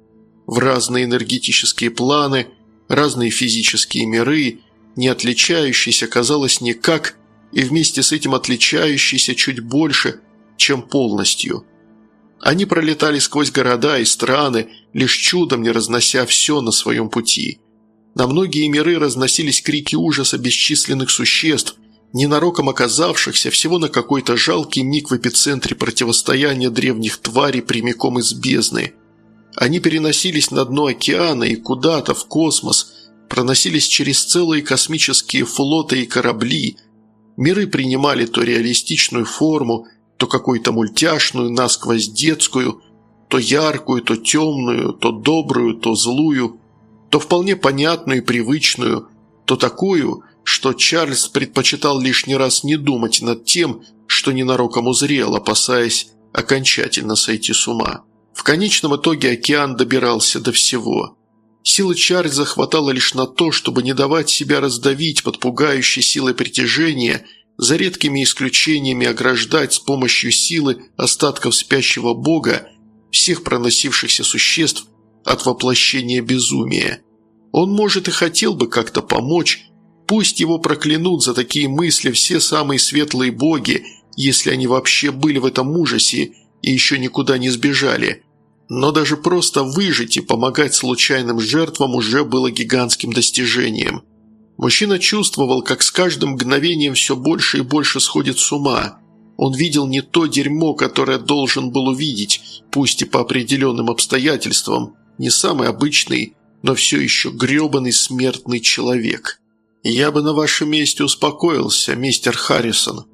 В разные энергетические планы, разные физические миры, не отличающиеся, казалось, никак – и вместе с этим отличающийся чуть больше, чем полностью. Они пролетали сквозь города и страны, лишь чудом не разнося все на своем пути. На многие миры разносились крики ужаса бесчисленных существ, ненароком оказавшихся всего на какой-то жалкий миг в эпицентре противостояния древних тварей прямиком из бездны. Они переносились на дно океана и куда-то в космос, проносились через целые космические флоты и корабли – Миры принимали то реалистичную форму, то какую-то мультяшную, насквозь детскую, то яркую, то темную, то добрую, то злую, то вполне понятную и привычную, то такую, что Чарльз предпочитал лишний раз не думать над тем, что ненароком узрел, опасаясь окончательно сойти с ума. В конечном итоге океан добирался до всего. Силы Чарльза хватало лишь на то, чтобы не давать себя раздавить под пугающей силой притяжения, за редкими исключениями ограждать с помощью силы остатков спящего бога всех проносившихся существ от воплощения безумия. Он, может, и хотел бы как-то помочь, пусть его проклянут за такие мысли все самые светлые боги, если они вообще были в этом ужасе и еще никуда не сбежали – но даже просто выжить и помогать случайным жертвам уже было гигантским достижением. Мужчина чувствовал, как с каждым мгновением все больше и больше сходит с ума. Он видел не то дерьмо, которое должен был увидеть, пусть и по определенным обстоятельствам, не самый обычный, но все еще гребаный смертный человек. «Я бы на вашем месте успокоился, мистер Харрисон».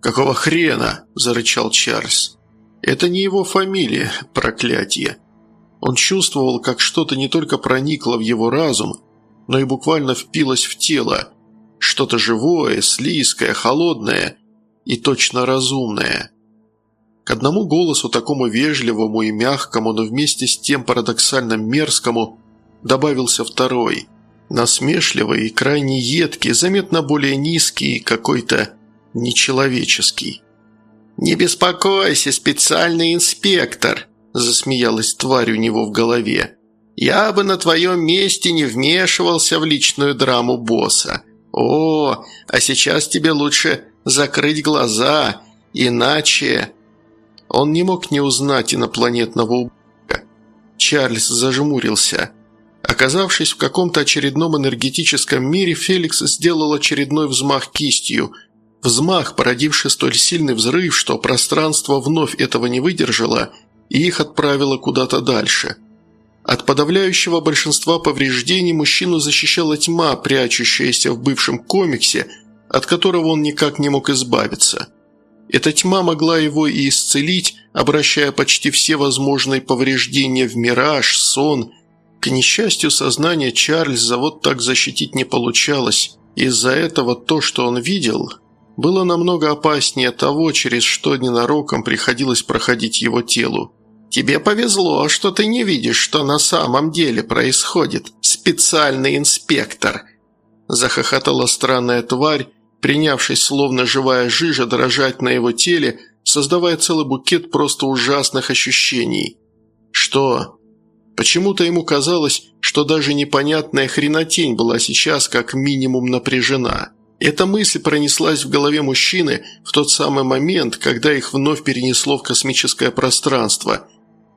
«Какого хрена?» – зарычал Чарльз. Это не его фамилия, проклятие. Он чувствовал, как что-то не только проникло в его разум, но и буквально впилось в тело. Что-то живое, слизкое, холодное и точно разумное. К одному голосу, такому вежливому и мягкому, но вместе с тем парадоксально мерзкому, добавился второй. Насмешливый и крайне едкий, заметно более низкий, какой-то нечеловеческий. «Не беспокойся, специальный инспектор», – засмеялась тварь у него в голове. «Я бы на твоем месте не вмешивался в личную драму босса. О, а сейчас тебе лучше закрыть глаза, иначе...» Он не мог не узнать инопланетного убога. Чарльз зажмурился. Оказавшись в каком-то очередном энергетическом мире, Феликс сделал очередной взмах кистью – Взмах, породивший столь сильный взрыв, что пространство вновь этого не выдержало, и их отправило куда-то дальше. От подавляющего большинства повреждений мужчину защищала тьма, прячущаяся в бывшем комиксе, от которого он никак не мог избавиться. Эта тьма могла его и исцелить, обращая почти все возможные повреждения в мираж, сон. К несчастью, сознание Чарльза вот так защитить не получалось. Из-за этого то, что он видел, было намного опаснее того, через что ненароком приходилось проходить его телу. «Тебе повезло, что ты не видишь, что на самом деле происходит. Специальный инспектор!» Захохотала странная тварь, принявшись словно живая жижа дрожать на его теле, создавая целый букет просто ужасных ощущений. «Что?» Почему-то ему казалось, что даже непонятная хренотень была сейчас как минимум напряжена. Эта мысль пронеслась в голове мужчины в тот самый момент, когда их вновь перенесло в космическое пространство.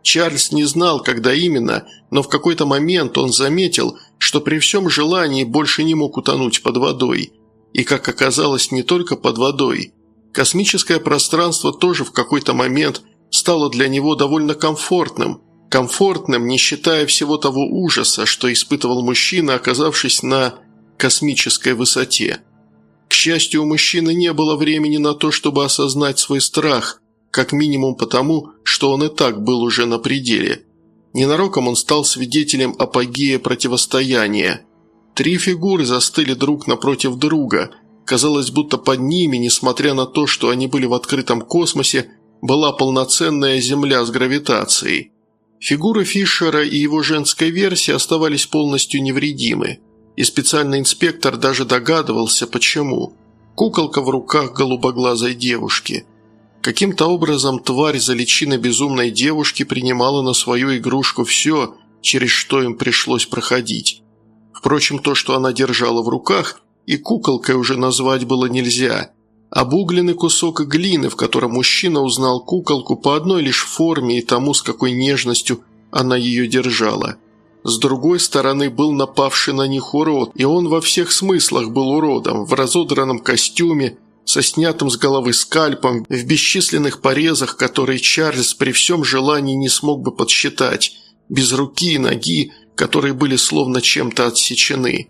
Чарльз не знал, когда именно, но в какой-то момент он заметил, что при всем желании больше не мог утонуть под водой. И, как оказалось, не только под водой. Космическое пространство тоже в какой-то момент стало для него довольно комфортным. Комфортным, не считая всего того ужаса, что испытывал мужчина, оказавшись на космической высоте. Счастью, у мужчины не было времени на то, чтобы осознать свой страх, как минимум потому, что он и так был уже на пределе. Ненароком он стал свидетелем апогея противостояния. Три фигуры застыли друг напротив друга. Казалось, будто под ними, несмотря на то, что они были в открытом космосе, была полноценная Земля с гравитацией. Фигуры Фишера и его женской версии оставались полностью невредимы и специальный инспектор даже догадывался, почему. Куколка в руках голубоглазой девушки. Каким-то образом тварь за личиной безумной девушки принимала на свою игрушку все, через что им пришлось проходить. Впрочем, то, что она держала в руках, и куколкой уже назвать было нельзя. Обугленный кусок глины, в котором мужчина узнал куколку по одной лишь форме и тому, с какой нежностью она ее держала – с другой стороны был напавший на них урод, и он во всех смыслах был уродом, в разодранном костюме, со снятым с головы скальпом, в бесчисленных порезах, которые Чарльз при всем желании не смог бы подсчитать, без руки и ноги, которые были словно чем-то отсечены.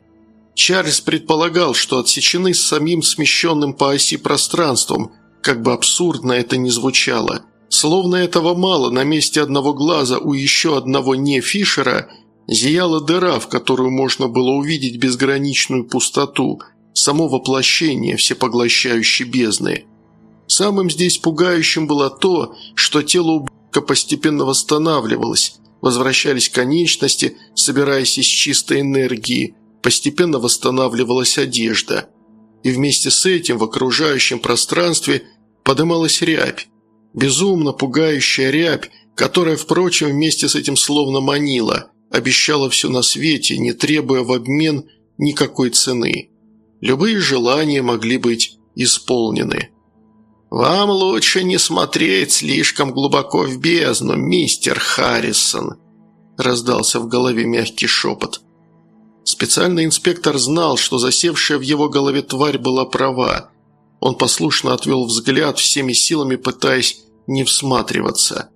Чарльз предполагал, что отсечены с самим смещенным по оси пространством, как бы абсурдно это ни звучало. Словно этого мало, на месте одного глаза у еще одного не Фишера – Зияла дыра, в которую можно было увидеть безграничную пустоту, само воплощение всепоглощающей бездны. Самым здесь пугающим было то, что тело ублюдка постепенно восстанавливалось, возвращались конечности, собираясь из чистой энергии, постепенно восстанавливалась одежда. И вместе с этим в окружающем пространстве подымалась рябь, безумно пугающая рябь, которая, впрочем, вместе с этим словно манила – обещала все на свете, не требуя в обмен никакой цены. Любые желания могли быть исполнены. «Вам лучше не смотреть слишком глубоко в бездну, мистер Харрисон», раздался в голове мягкий шепот. Специальный инспектор знал, что засевшая в его голове тварь была права. Он послушно отвел взгляд, всеми силами пытаясь не всматриваться.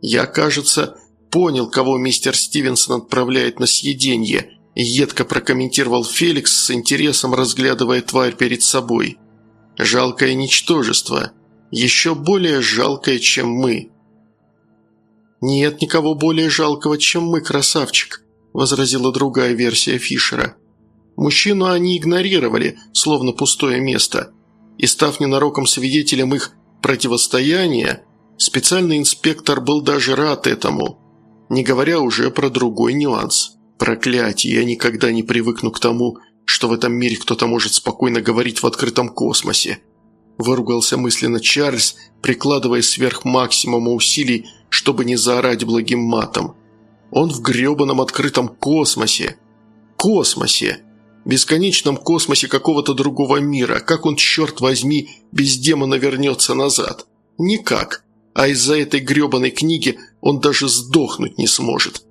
«Я, кажется, понял, кого мистер Стивенсон отправляет на съеденье», – едко прокомментировал Феликс с интересом, разглядывая тварь перед собой. «Жалкое ничтожество. Еще более жалкое, чем мы». «Нет никого более жалкого, чем мы, красавчик», – возразила другая версия Фишера. Мужчину они игнорировали, словно пустое место. И став ненароком свидетелем их противостояния, специальный инспектор был даже рад этому – не говоря уже про другой нюанс. Проклятие, я никогда не привыкну к тому, что в этом мире кто-то может спокойно говорить в открытом космосе. Выругался мысленно Чарльз, прикладывая сверх максимума усилий, чтобы не заорать благим матом. Он в гребаном открытом космосе. Космосе! Бесконечном космосе какого-то другого мира. Как он, черт возьми, без демона вернется назад? Никак а из-за этой гребаной книги он даже сдохнуть не сможет.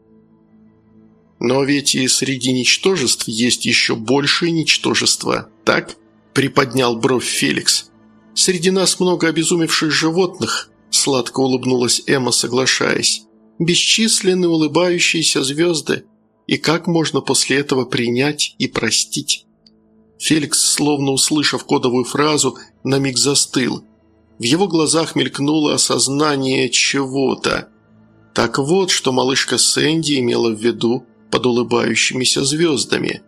Но ведь и среди ничтожеств есть еще большие ничтожества, так?» – приподнял бровь Феликс. «Среди нас много обезумевших животных, – сладко улыбнулась Эмма, соглашаясь. «Бесчисленные улыбающиеся звезды. И как можно после этого принять и простить?» Феликс, словно услышав кодовую фразу, на миг застыл. В его глазах мелькнуло осознание чего-то. Так вот, что малышка Сэнди имела в виду под улыбающимися звездами.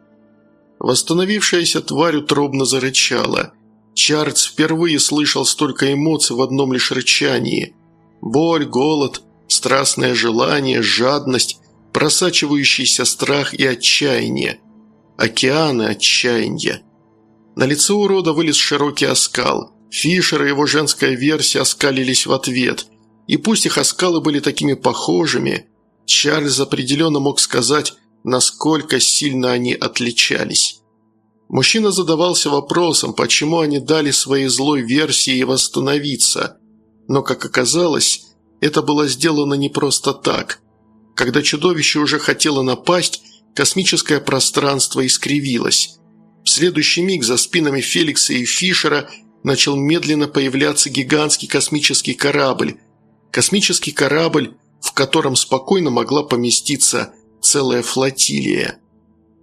Восстановившаяся тварь утробно зарычала. Чарльз впервые слышал столько эмоций в одном лишь рычании. Боль, голод, страстное желание, жадность, просачивающийся страх и отчаяние. Океаны отчаяния. На лицо урода вылез широкий оскал. Фишер и его женская версия оскалились в ответ. И пусть их оскалы были такими похожими, Чарльз определенно мог сказать, насколько сильно они отличались. Мужчина задавался вопросом, почему они дали своей злой версии восстановиться. Но, как оказалось, это было сделано не просто так. Когда чудовище уже хотело напасть, космическое пространство искривилось. В следующий миг за спинами Феликса и Фишера начал медленно появляться гигантский космический корабль. Космический корабль, в котором спокойно могла поместиться целая флотилия.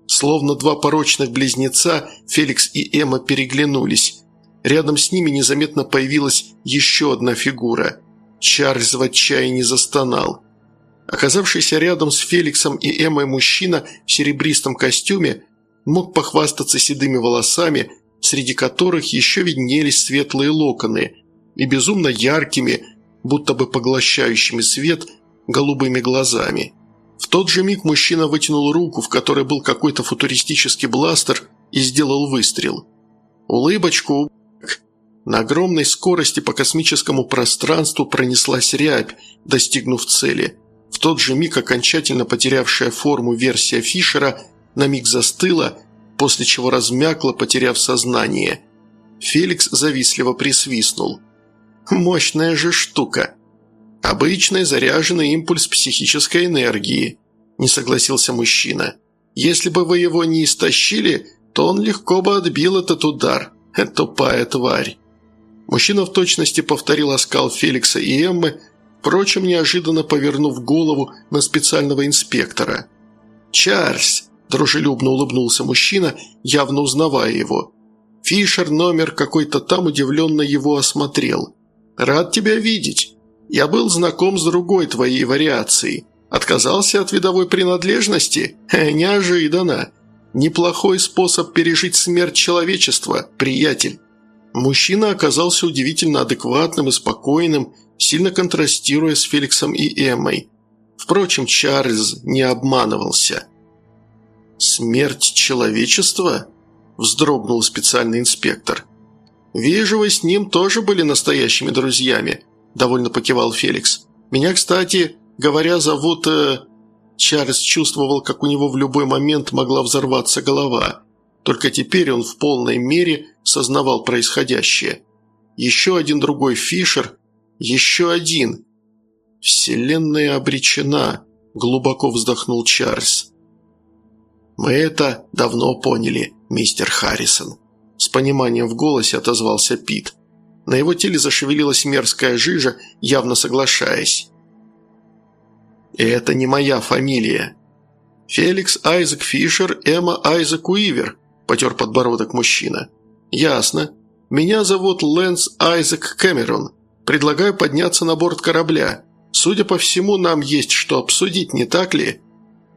Словно два порочных близнеца, Феликс и Эмма переглянулись. Рядом с ними незаметно появилась еще одна фигура. Чарльз в отчаянии застонал. Оказавшийся рядом с Феликсом и Эммой мужчина в серебристом костюме мог похвастаться седыми волосами, среди которых еще виднелись светлые локоны, и безумно яркими, будто бы поглощающими свет, голубыми глазами. В тот же миг мужчина вытянул руку, в которой был какой-то футуристический бластер, и сделал выстрел. Улыбочку на огромной скорости по космическому пространству пронеслась рябь, достигнув цели. В тот же миг окончательно потерявшая форму версия Фишера на миг застыла, после чего размякла, потеряв сознание. Феликс завистливо присвистнул. «Мощная же штука!» «Обычный заряженный импульс психической энергии», – не согласился мужчина. «Если бы вы его не истощили, то он легко бы отбил этот удар. Тупая тварь». Мужчина в точности повторил оскал Феликса и Эммы, впрочем, неожиданно повернув голову на специального инспектора. «Чарльз!» – дружелюбно улыбнулся мужчина, явно узнавая его. Фишер номер какой-то там удивленно его осмотрел. «Рад тебя видеть. Я был знаком с другой твоей вариацией. Отказался от видовой принадлежности? Неожиданно. Неплохой способ пережить смерть человечества, приятель». Мужчина оказался удивительно адекватным и спокойным, сильно контрастируя с Феликсом и Эммой. Впрочем, Чарльз не обманывался. «Смерть человечества?» – вздрогнул специальный инспектор. «Вижу, вы с ним тоже были настоящими друзьями», – довольно покивал Феликс. «Меня, кстати, говоря, зовут...» э... Чарльз чувствовал, как у него в любой момент могла взорваться голова. Только теперь он в полной мере сознавал происходящее. Еще один другой Фишер, еще один. «Вселенная обречена», – глубоко вздохнул Чарльз. «Мы это давно поняли, мистер Харрисон», – с пониманием в голосе отозвался Пит. На его теле зашевелилась мерзкая жижа, явно соглашаясь. «Это не моя фамилия». «Феликс Айзек Фишер, Эмма Айзек Уивер», – потер подбородок мужчина. «Ясно. Меня зовут Лэнс Айзек Кэмерон. Предлагаю подняться на борт корабля. Судя по всему, нам есть что обсудить, не так ли?»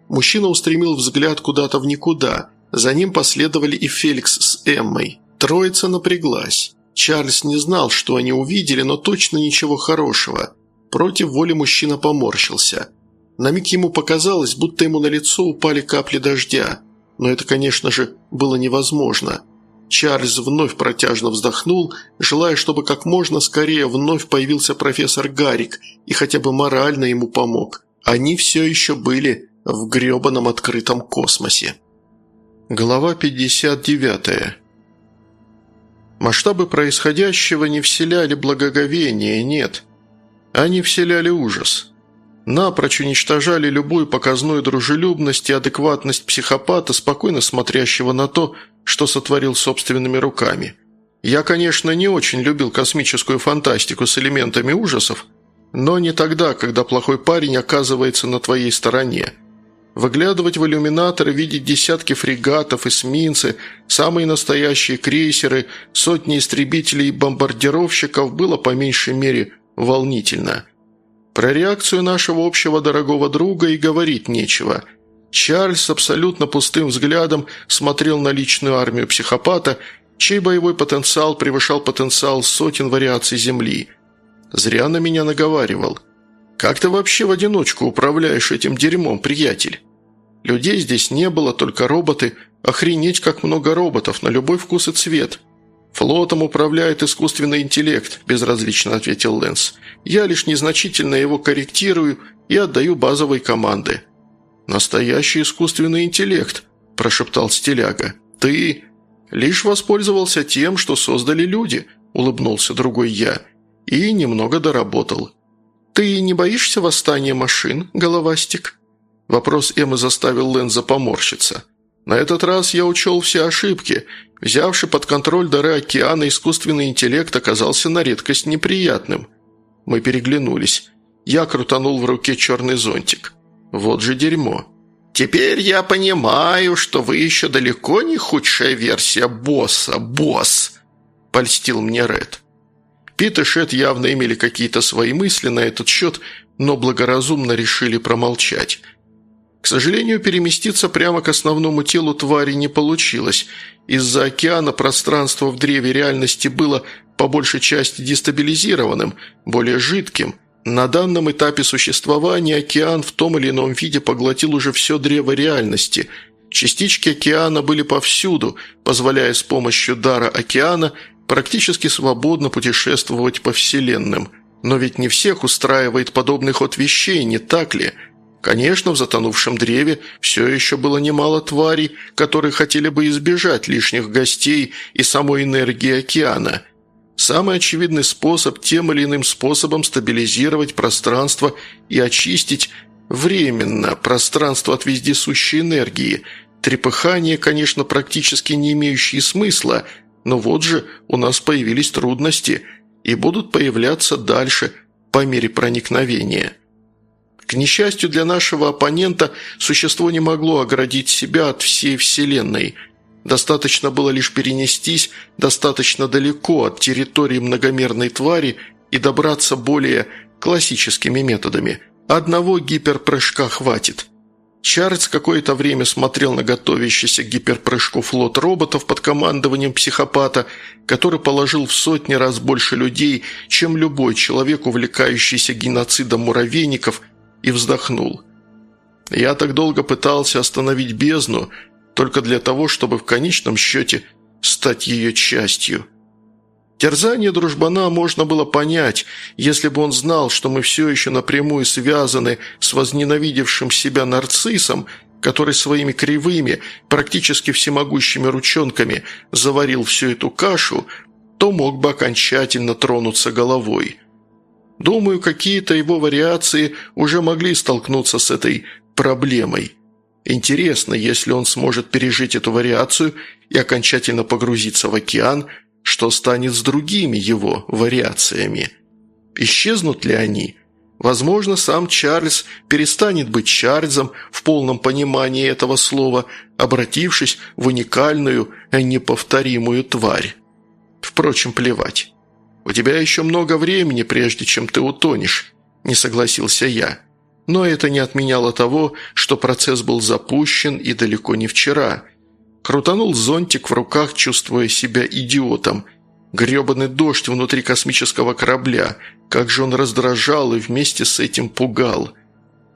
Мужчина устремил взгляд куда-то в никуда. За ним последовали и Феликс с Эммой. Троица напряглась. Чарльз не знал, что они увидели, но точно ничего хорошего. Против воли мужчина поморщился. На миг ему показалось, будто ему на лицо упали капли дождя. Но это, конечно же, было невозможно. Чарльз вновь протяжно вздохнул, желая, чтобы как можно скорее вновь появился профессор Гарик и хотя бы морально ему помог. Они все еще были в гребаном открытом космосе. Глава 59 Масштабы происходящего не вселяли благоговение, нет. Они вселяли ужас. Напрочь уничтожали любую показную дружелюбность и адекватность психопата, спокойно смотрящего на то, что сотворил собственными руками. Я, конечно, не очень любил космическую фантастику с элементами ужасов, но не тогда, когда плохой парень оказывается на твоей стороне. Выглядывать в иллюминатор и видеть десятки фрегатов, эсминцы, самые настоящие крейсеры, сотни истребителей и бомбардировщиков было по меньшей мере волнительно. Про реакцию нашего общего дорогого друга и говорить нечего. Чарльз абсолютно пустым взглядом смотрел на личную армию психопата, чей боевой потенциал превышал потенциал сотен вариаций Земли. Зря на меня наговаривал. «Как ты вообще в одиночку управляешь этим дерьмом, приятель?» «Людей здесь не было, только роботы. Охренеть, как много роботов, на любой вкус и цвет». «Флотом управляет искусственный интеллект», – безразлично ответил Лэнс. «Я лишь незначительно его корректирую и отдаю базовые команды». «Настоящий искусственный интеллект», – прошептал Стиляга. «Ты...» «Лишь воспользовался тем, что создали люди», – улыбнулся другой я. «И немного доработал». «Ты не боишься восстания машин, головастик?» Вопрос Эммы заставил Лэнза поморщиться. На этот раз я учел все ошибки. Взявший под контроль дары океана искусственный интеллект оказался на редкость неприятным. Мы переглянулись. Я крутанул в руке черный зонтик. Вот же дерьмо. «Теперь я понимаю, что вы еще далеко не худшая версия босса, босс!» – польстил мне Ред. Пит и Шет явно имели какие-то свои мысли на этот счет, но благоразумно решили промолчать – к сожалению, переместиться прямо к основному телу твари не получилось. Из-за океана пространство в древе реальности было по большей части дестабилизированным, более жидким. На данном этапе существования океан в том или ином виде поглотил уже все древо реальности. Частички океана были повсюду, позволяя с помощью дара океана практически свободно путешествовать по вселенным. Но ведь не всех устраивает подобный ход вещей, не так ли – Конечно, в затонувшем древе все еще было немало тварей, которые хотели бы избежать лишних гостей и самой энергии океана. Самый очевидный способ тем или иным способом стабилизировать пространство и очистить временно пространство от вездесущей энергии. Трепыхание, конечно, практически не имеющие смысла, но вот же у нас появились трудности и будут появляться дальше по мере проникновения. К несчастью для нашего оппонента, существо не могло оградить себя от всей Вселенной. Достаточно было лишь перенестись достаточно далеко от территории многомерной твари и добраться более классическими методами. Одного гиперпрыжка хватит. Чарльз какое-то время смотрел на готовящийся к гиперпрыжку флот роботов под командованием психопата, который положил в сотни раз больше людей, чем любой человек, увлекающийся геноцидом муравейников и вздохнул. Я так долго пытался остановить бездну, только для того, чтобы в конечном счете стать ее частью. Терзание дружбана можно было понять, если бы он знал, что мы все еще напрямую связаны с возненавидевшим себя нарциссом, который своими кривыми, практически всемогущими ручонками заварил всю эту кашу, то мог бы окончательно тронуться головой. Думаю, какие-то его вариации уже могли столкнуться с этой проблемой. Интересно, если он сможет пережить эту вариацию и окончательно погрузиться в океан, что станет с другими его вариациями? Исчезнут ли они? Возможно, сам Чарльз перестанет быть Чарльзом в полном понимании этого слова, обратившись в уникальную, неповторимую тварь. Впрочем, плевать. «У тебя еще много времени, прежде чем ты утонешь», – не согласился я. Но это не отменяло того, что процесс был запущен и далеко не вчера. Крутанул зонтик в руках, чувствуя себя идиотом. Гребаный дождь внутри космического корабля. Как же он раздражал и вместе с этим пугал.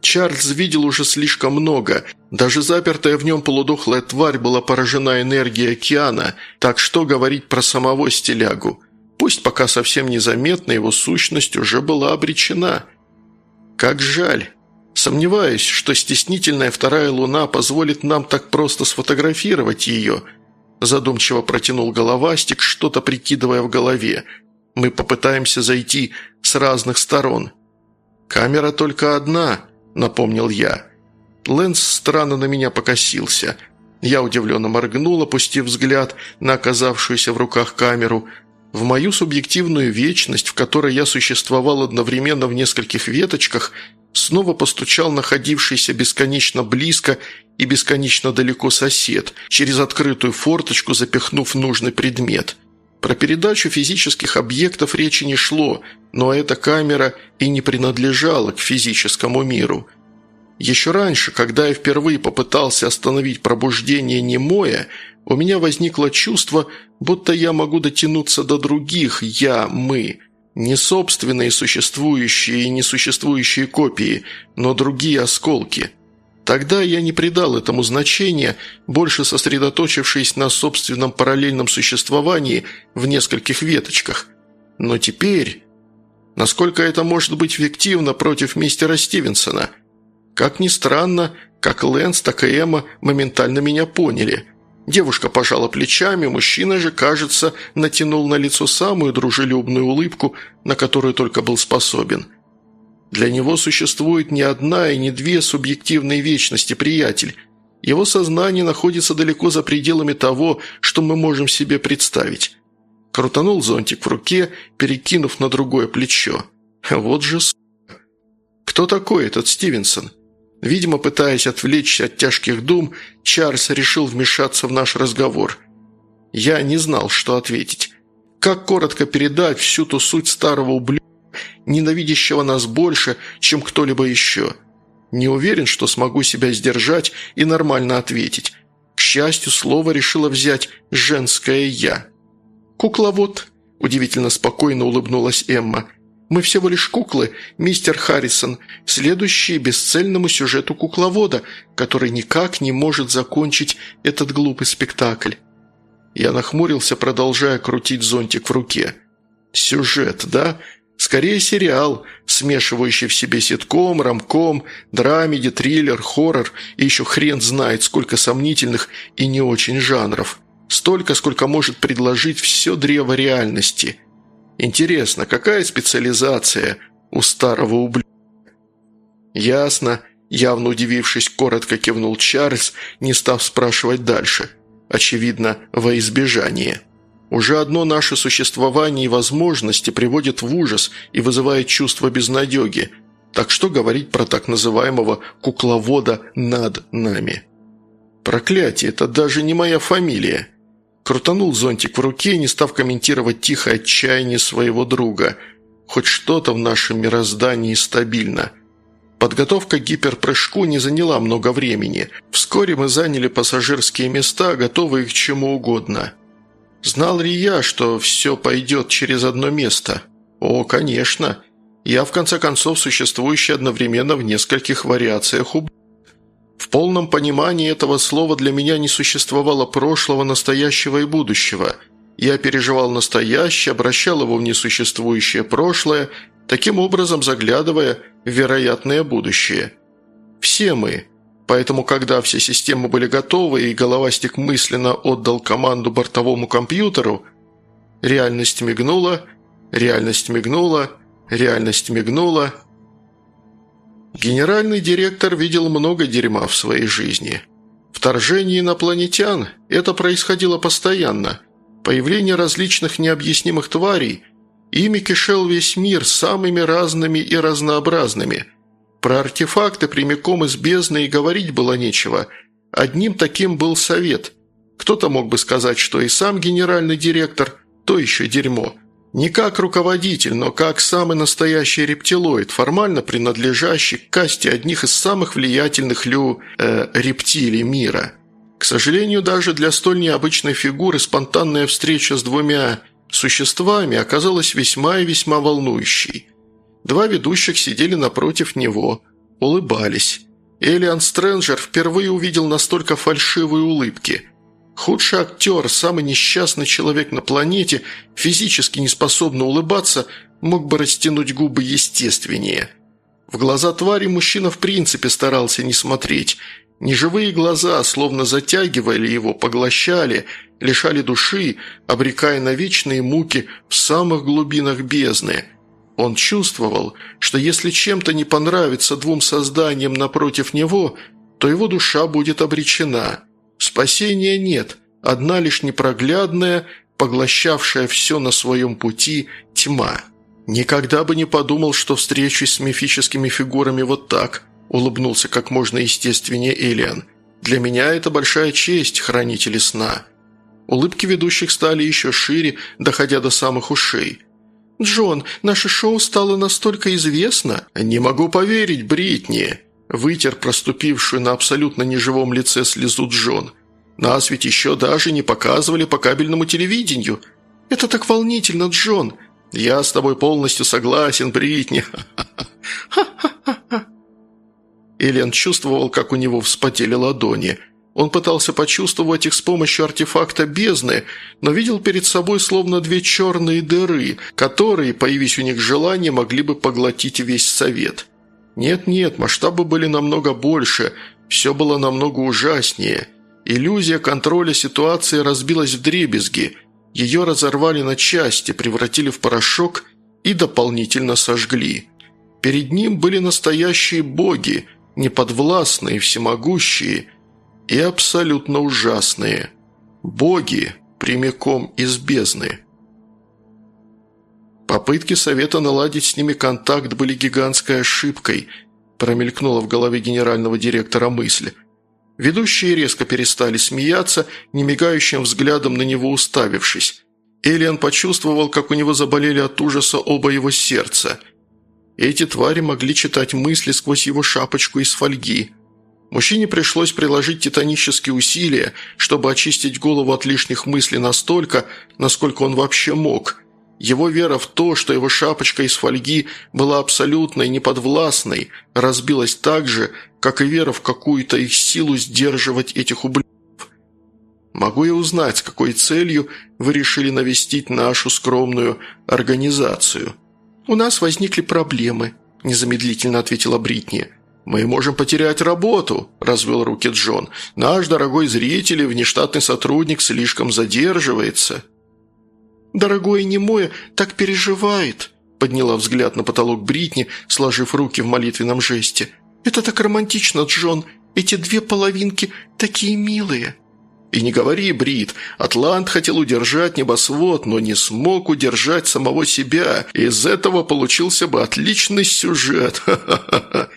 Чарльз видел уже слишком много. Даже запертая в нем полудохлая тварь была поражена энергией океана, так что говорить про самого стилягу – Пусть пока совсем незаметно, его сущность уже была обречена. Как жаль. Сомневаюсь, что стеснительная вторая луна позволит нам так просто сфотографировать ее. Задумчиво протянул головастик, что-то прикидывая в голове. Мы попытаемся зайти с разных сторон. «Камера только одна», — напомнил я. Лэнс странно на меня покосился. Я удивленно моргнул, опустив взгляд на оказавшуюся в руках камеру. В мою субъективную вечность, в которой я существовал одновременно в нескольких веточках, снова постучал находившийся бесконечно близко и бесконечно далеко сосед, через открытую форточку запихнув нужный предмет. Про передачу физических объектов речи не шло, но эта камера и не принадлежала к физическому миру – еще раньше, когда я впервые попытался остановить пробуждение немое, у меня возникло чувство, будто я могу дотянуться до других «я», «мы». Не собственные существующие и несуществующие копии, но другие осколки. Тогда я не придал этому значения, больше сосредоточившись на собственном параллельном существовании в нескольких веточках. Но теперь... Насколько это может быть эффективно против мистера Стивенсона – как ни странно, как Лэнс, так и Эмма моментально меня поняли. Девушка пожала плечами, мужчина же, кажется, натянул на лицо самую дружелюбную улыбку, на которую только был способен. Для него существует не одна и не две субъективные вечности, приятель. Его сознание находится далеко за пределами того, что мы можем себе представить. Крутанул зонтик в руке, перекинув на другое плечо. Вот же сука. Кто такой этот Стивенсон? Видимо, пытаясь отвлечься от тяжких дум, Чарльз решил вмешаться в наш разговор. Я не знал, что ответить. Как коротко передать всю ту суть старого ублюдка, ненавидящего нас больше, чем кто-либо еще? Не уверен, что смогу себя сдержать и нормально ответить. К счастью, слово решила взять женское «я». «Кукловод», – удивительно спокойно улыбнулась Эмма. Мы всего лишь куклы, мистер Харрисон, следующие бесцельному сюжету кукловода, который никак не может закончить этот глупый спектакль». Я нахмурился, продолжая крутить зонтик в руке. «Сюжет, да? Скорее сериал, смешивающий в себе ситком, рамком, драмеди, триллер, хоррор и еще хрен знает, сколько сомнительных и не очень жанров. Столько, сколько может предложить все древо реальности». Интересно, какая специализация у старого ублюдка? Ясно. Явно удивившись, коротко кивнул Чарльз, не став спрашивать дальше. Очевидно, во избежание. Уже одно наше существование и возможности приводит в ужас и вызывает чувство безнадеги. Так что говорить про так называемого «кукловода над нами»? Проклятие, это даже не моя фамилия. Крутанул зонтик в руке, не став комментировать тихое отчаяние своего друга. Хоть что-то в нашем мироздании стабильно. Подготовка к гиперпрыжку не заняла много времени. Вскоре мы заняли пассажирские места, готовые к чему угодно. Знал ли я, что все пойдет через одно место? О, конечно. Я, в конце концов, существующий одновременно в нескольких вариациях ублюдка. В полном понимании этого слова для меня не существовало прошлого, настоящего и будущего. Я переживал настоящее, обращал его в несуществующее прошлое, таким образом заглядывая в вероятное будущее. Все мы. Поэтому, когда все системы были готовы и головастик мысленно отдал команду бортовому компьютеру, реальность мигнула, реальность мигнула, реальность мигнула – Генеральный директор видел много дерьма в своей жизни. Вторжение инопланетян – это происходило постоянно. Появление различных необъяснимых тварей – ими кишел весь мир самыми разными и разнообразными. Про артефакты прямиком из бездны и говорить было нечего. Одним таким был совет. Кто-то мог бы сказать, что и сам генеральный директор – то еще дерьмо – не как руководитель, но как самый настоящий рептилоид, формально принадлежащий к касте одних из самых влиятельных лю... Э, рептилий мира. К сожалению, даже для столь необычной фигуры спонтанная встреча с двумя существами оказалась весьма и весьма волнующей. Два ведущих сидели напротив него, улыбались. Элиан Стрэнджер впервые увидел настолько фальшивые улыбки – Худший актер, самый несчастный человек на планете, физически не способный улыбаться, мог бы растянуть губы естественнее. В глаза твари мужчина в принципе старался не смотреть. Неживые глаза словно затягивали его, поглощали, лишали души, обрекая на вечные муки в самых глубинах бездны. Он чувствовал, что если чем-то не понравится двум созданиям напротив него, то его душа будет обречена – Спасения нет, одна лишь непроглядная, поглощавшая все на своем пути тьма. Никогда бы не подумал, что встречусь с мифическими фигурами вот так, улыбнулся как можно естественнее Элиан. Для меня это большая честь, хранители сна. Улыбки ведущих стали еще шире, доходя до самых ушей. «Джон, наше шоу стало настолько известно!» «Не могу поверить, Бритни!» Вытер проступившую на абсолютно неживом лице слезу Джон. «Нас ведь еще даже не показывали по кабельному телевидению!» «Это так волнительно, Джон!» «Я с тобой полностью согласен, Бритни!» Элен чувствовал, как у него вспотели ладони – он пытался почувствовать их с помощью артефакта бездны, но видел перед собой словно две черные дыры, которые, появись у них желание, могли бы поглотить весь совет. Нет-нет, масштабы были намного больше, все было намного ужаснее. Иллюзия контроля ситуации разбилась в дребезги, ее разорвали на части, превратили в порошок и дополнительно сожгли. Перед ним были настоящие боги, неподвластные, всемогущие – и абсолютно ужасные. Боги прямиком из бездны. Попытки совета наладить с ними контакт были гигантской ошибкой, промелькнула в голове генерального директора мысль. Ведущие резко перестали смеяться, немигающим взглядом на него уставившись. Элиан почувствовал, как у него заболели от ужаса оба его сердца. Эти твари могли читать мысли сквозь его шапочку из фольги – Мужчине пришлось приложить титанические усилия, чтобы очистить голову от лишних мыслей настолько, насколько он вообще мог. Его вера в то, что его шапочка из фольги была абсолютной, неподвластной, разбилась так же, как и вера в какую-то их силу сдерживать этих ублюдков. «Могу я узнать, с какой целью вы решили навестить нашу скромную организацию?» «У нас возникли проблемы», – незамедлительно ответила Бритни. «Мы можем потерять работу», – развел руки Джон. «Наш дорогой зритель и внештатный сотрудник слишком задерживается». «Дорогой немое так переживает», – подняла взгляд на потолок Бритни, сложив руки в молитвенном жесте. «Это так романтично, Джон. Эти две половинки такие милые». «И не говори, Брит, Атлант хотел удержать небосвод, но не смог удержать самого себя. Из этого получился бы отличный сюжет. Ха-ха-ха!»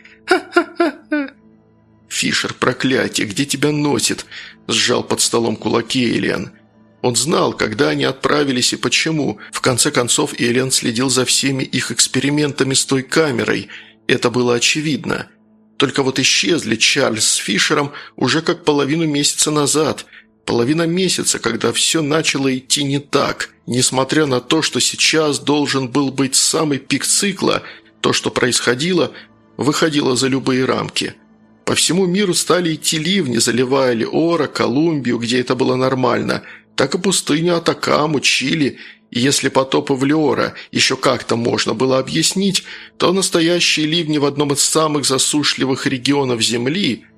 «Фишер, проклятие, где тебя носит?» – сжал под столом кулаки Элиан. Он знал, когда они отправились и почему. В конце концов, Элиан следил за всеми их экспериментами с той камерой. Это было очевидно. Только вот исчезли Чарльз с Фишером уже как половину месяца назад. Половина месяца, когда все начало идти не так. Несмотря на то, что сейчас должен был быть самый пик цикла, то, что происходило, выходило за любые рамки. По всему миру стали идти ливни, заливая Леора, Колумбию, где это было нормально, так и пустыню Атакаму, Чили. И если потопы в Леора еще как-то можно было объяснить, то настоящие ливни в одном из самых засушливых регионов Земли –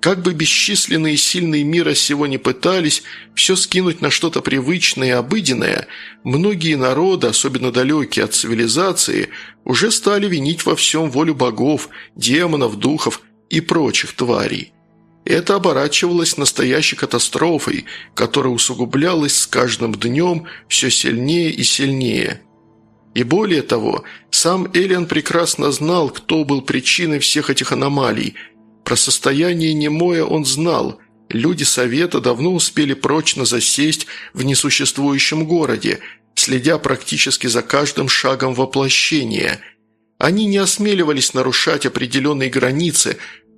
как бы бесчисленные сильные мира сего не пытались все скинуть на что-то привычное и обыденное, многие народы, особенно далекие от цивилизации, уже стали винить во всем волю богов, демонов, духов и прочих тварей. Это оборачивалось настоящей катастрофой, которая усугублялась с каждым днем все сильнее и сильнее. И более того, сам Элиан прекрасно знал, кто был причиной всех этих аномалий – про состояние немое он знал. Люди Совета давно успели прочно засесть в несуществующем городе, следя практически за каждым шагом воплощения. Они не осмеливались нарушать определенные границы,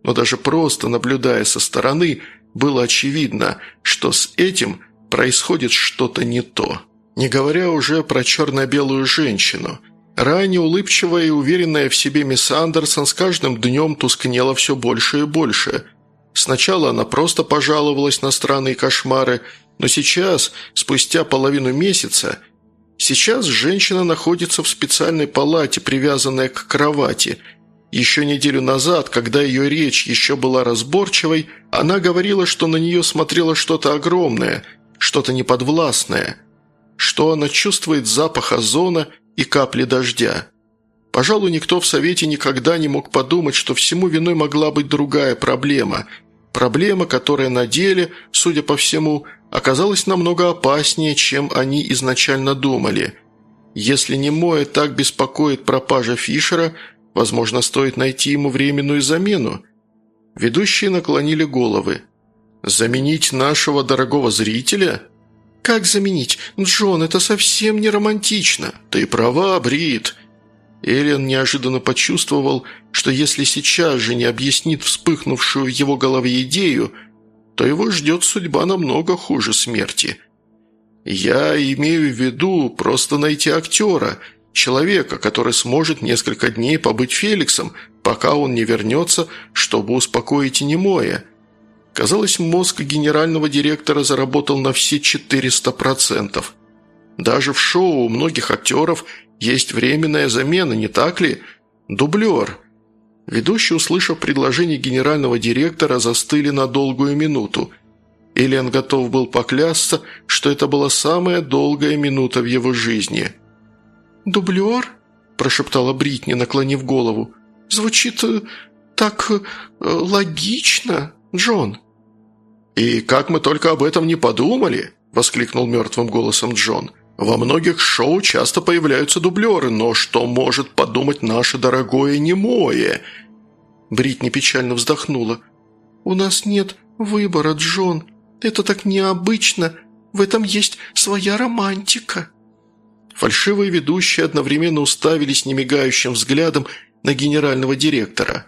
но даже просто наблюдая со стороны, было очевидно, что с этим происходит что-то не то. Не говоря уже про черно-белую женщину – Ранее улыбчивая и уверенная в себе мисс Андерсон с каждым днем тускнела все больше и больше. Сначала она просто пожаловалась на странные кошмары, но сейчас, спустя половину месяца, сейчас женщина находится в специальной палате, привязанная к кровати. Еще неделю назад, когда ее речь еще была разборчивой, она говорила, что на нее смотрело что-то огромное, что-то неподвластное, что она чувствует запах озона – и капли дождя. Пожалуй, никто в Совете никогда не мог подумать, что всему виной могла быть другая проблема – Проблема, которая на деле, судя по всему, оказалась намного опаснее, чем они изначально думали. Если Немоя так беспокоит пропажа Фишера, возможно, стоит найти ему временную замену. Ведущие наклонили головы. «Заменить нашего дорогого зрителя?» «Как заменить? Джон, это совсем не романтично. Ты права, Брит». Элиан неожиданно почувствовал, что если сейчас же не объяснит вспыхнувшую в его голове идею, то его ждет судьба намного хуже смерти. «Я имею в виду просто найти актера, человека, который сможет несколько дней побыть Феликсом, пока он не вернется, чтобы успокоить немое». Казалось, мозг генерального директора заработал на все 400%. Даже в шоу у многих актеров есть временная замена, не так ли? Дублер. Ведущие, услышав предложение генерального директора, застыли на долгую минуту. Элиан готов был поклясться, что это была самая долгая минута в его жизни. «Дублер?» – прошептала Бритни, наклонив голову. «Звучит э, так э, логично, Джон». «И как мы только об этом не подумали!» – воскликнул мертвым голосом Джон. «Во многих шоу часто появляются дублеры, но что может подумать наше дорогое немое?» Бритни печально вздохнула. «У нас нет выбора, Джон. Это так необычно. В этом есть своя романтика». Фальшивые ведущие одновременно уставились немигающим взглядом на генерального директора.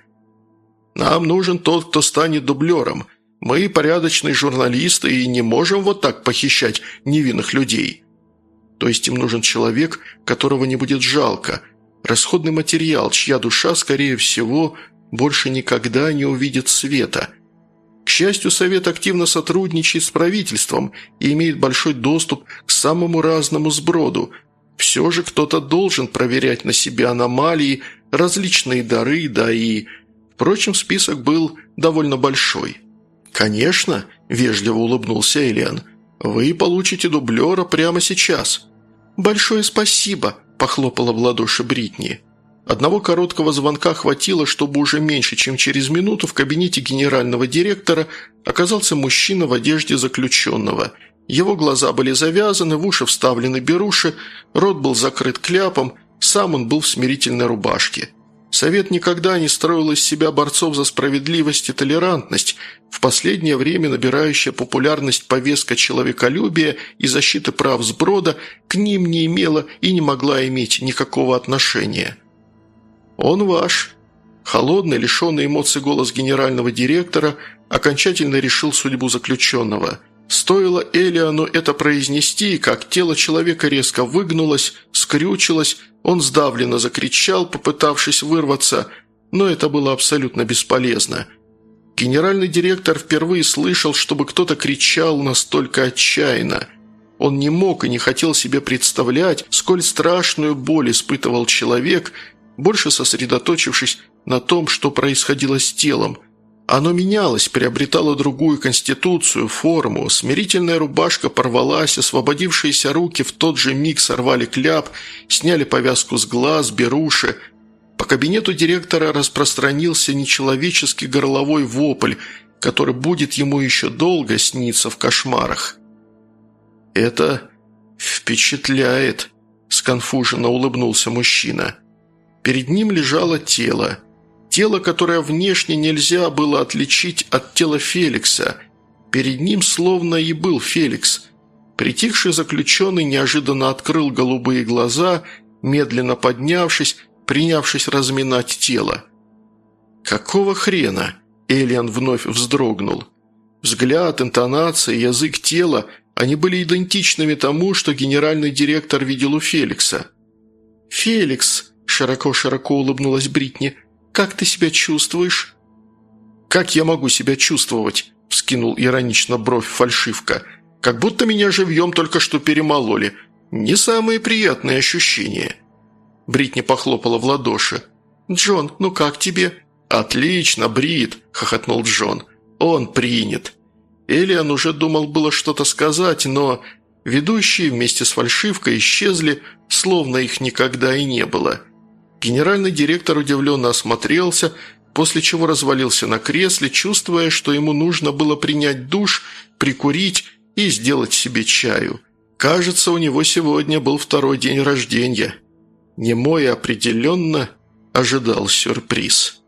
«Нам нужен тот, кто станет дублером», мы порядочные журналисты и не можем вот так похищать невинных людей. То есть им нужен человек, которого не будет жалко. Расходный материал, чья душа, скорее всего, больше никогда не увидит света. К счастью, Совет активно сотрудничает с правительством и имеет большой доступ к самому разному сброду. Все же кто-то должен проверять на себе аномалии, различные дары, да и... Впрочем, список был довольно большой. «Конечно», – вежливо улыбнулся Элиан. «Вы получите дублера прямо сейчас». «Большое спасибо», – похлопала в ладоши Бритни. Одного короткого звонка хватило, чтобы уже меньше, чем через минуту в кабинете генерального директора оказался мужчина в одежде заключенного. Его глаза были завязаны, в уши вставлены беруши, рот был закрыт кляпом, сам он был в смирительной рубашке. Совет никогда не строил из себя борцов за справедливость и толерантность, в последнее время набирающая популярность повестка человеколюбия и защиты прав сброда к ним не имела и не могла иметь никакого отношения. «Он ваш». Холодный, лишенный эмоций голос генерального директора окончательно решил судьбу заключенного – Стоило Элиану это произнести, как тело человека резко выгнулось, скрючилось, он сдавленно закричал, попытавшись вырваться, но это было абсолютно бесполезно. Генеральный директор впервые слышал, чтобы кто-то кричал настолько отчаянно. Он не мог и не хотел себе представлять, сколь страшную боль испытывал человек, больше сосредоточившись на том, что происходило с телом – оно менялось, приобретало другую конституцию, форму. Смирительная рубашка порвалась, освободившиеся руки в тот же миг сорвали кляп, сняли повязку с глаз, беруши. По кабинету директора распространился нечеловеческий горловой вопль, который будет ему еще долго сниться в кошмарах. «Это впечатляет», – сконфуженно улыбнулся мужчина. Перед ним лежало тело – Тело, которое внешне нельзя было отличить от тела Феликса. Перед ним словно и был Феликс. Притихший заключенный неожиданно открыл голубые глаза, медленно поднявшись, принявшись разминать тело. «Какого хрена?» – Элиан вновь вздрогнул. Взгляд, интонация, язык тела – они были идентичными тому, что генеральный директор видел у Феликса. «Феликс!» – широко-широко улыбнулась Бритни – как ты себя чувствуешь?» «Как я могу себя чувствовать?» – вскинул иронично бровь фальшивка. «Как будто меня живьем только что перемололи. Не самые приятные ощущения». Бритни похлопала в ладоши. «Джон, ну как тебе?» «Отлично, Брит!» – хохотнул Джон. «Он принят». Элиан уже думал было что-то сказать, но ведущие вместе с фальшивкой исчезли, словно их никогда и не было – Генеральный директор удивленно осмотрелся, после чего развалился на кресле, чувствуя, что ему нужно было принять душ, прикурить и сделать себе чаю. Кажется, у него сегодня был второй день рождения. Немой определенно ожидал сюрприз.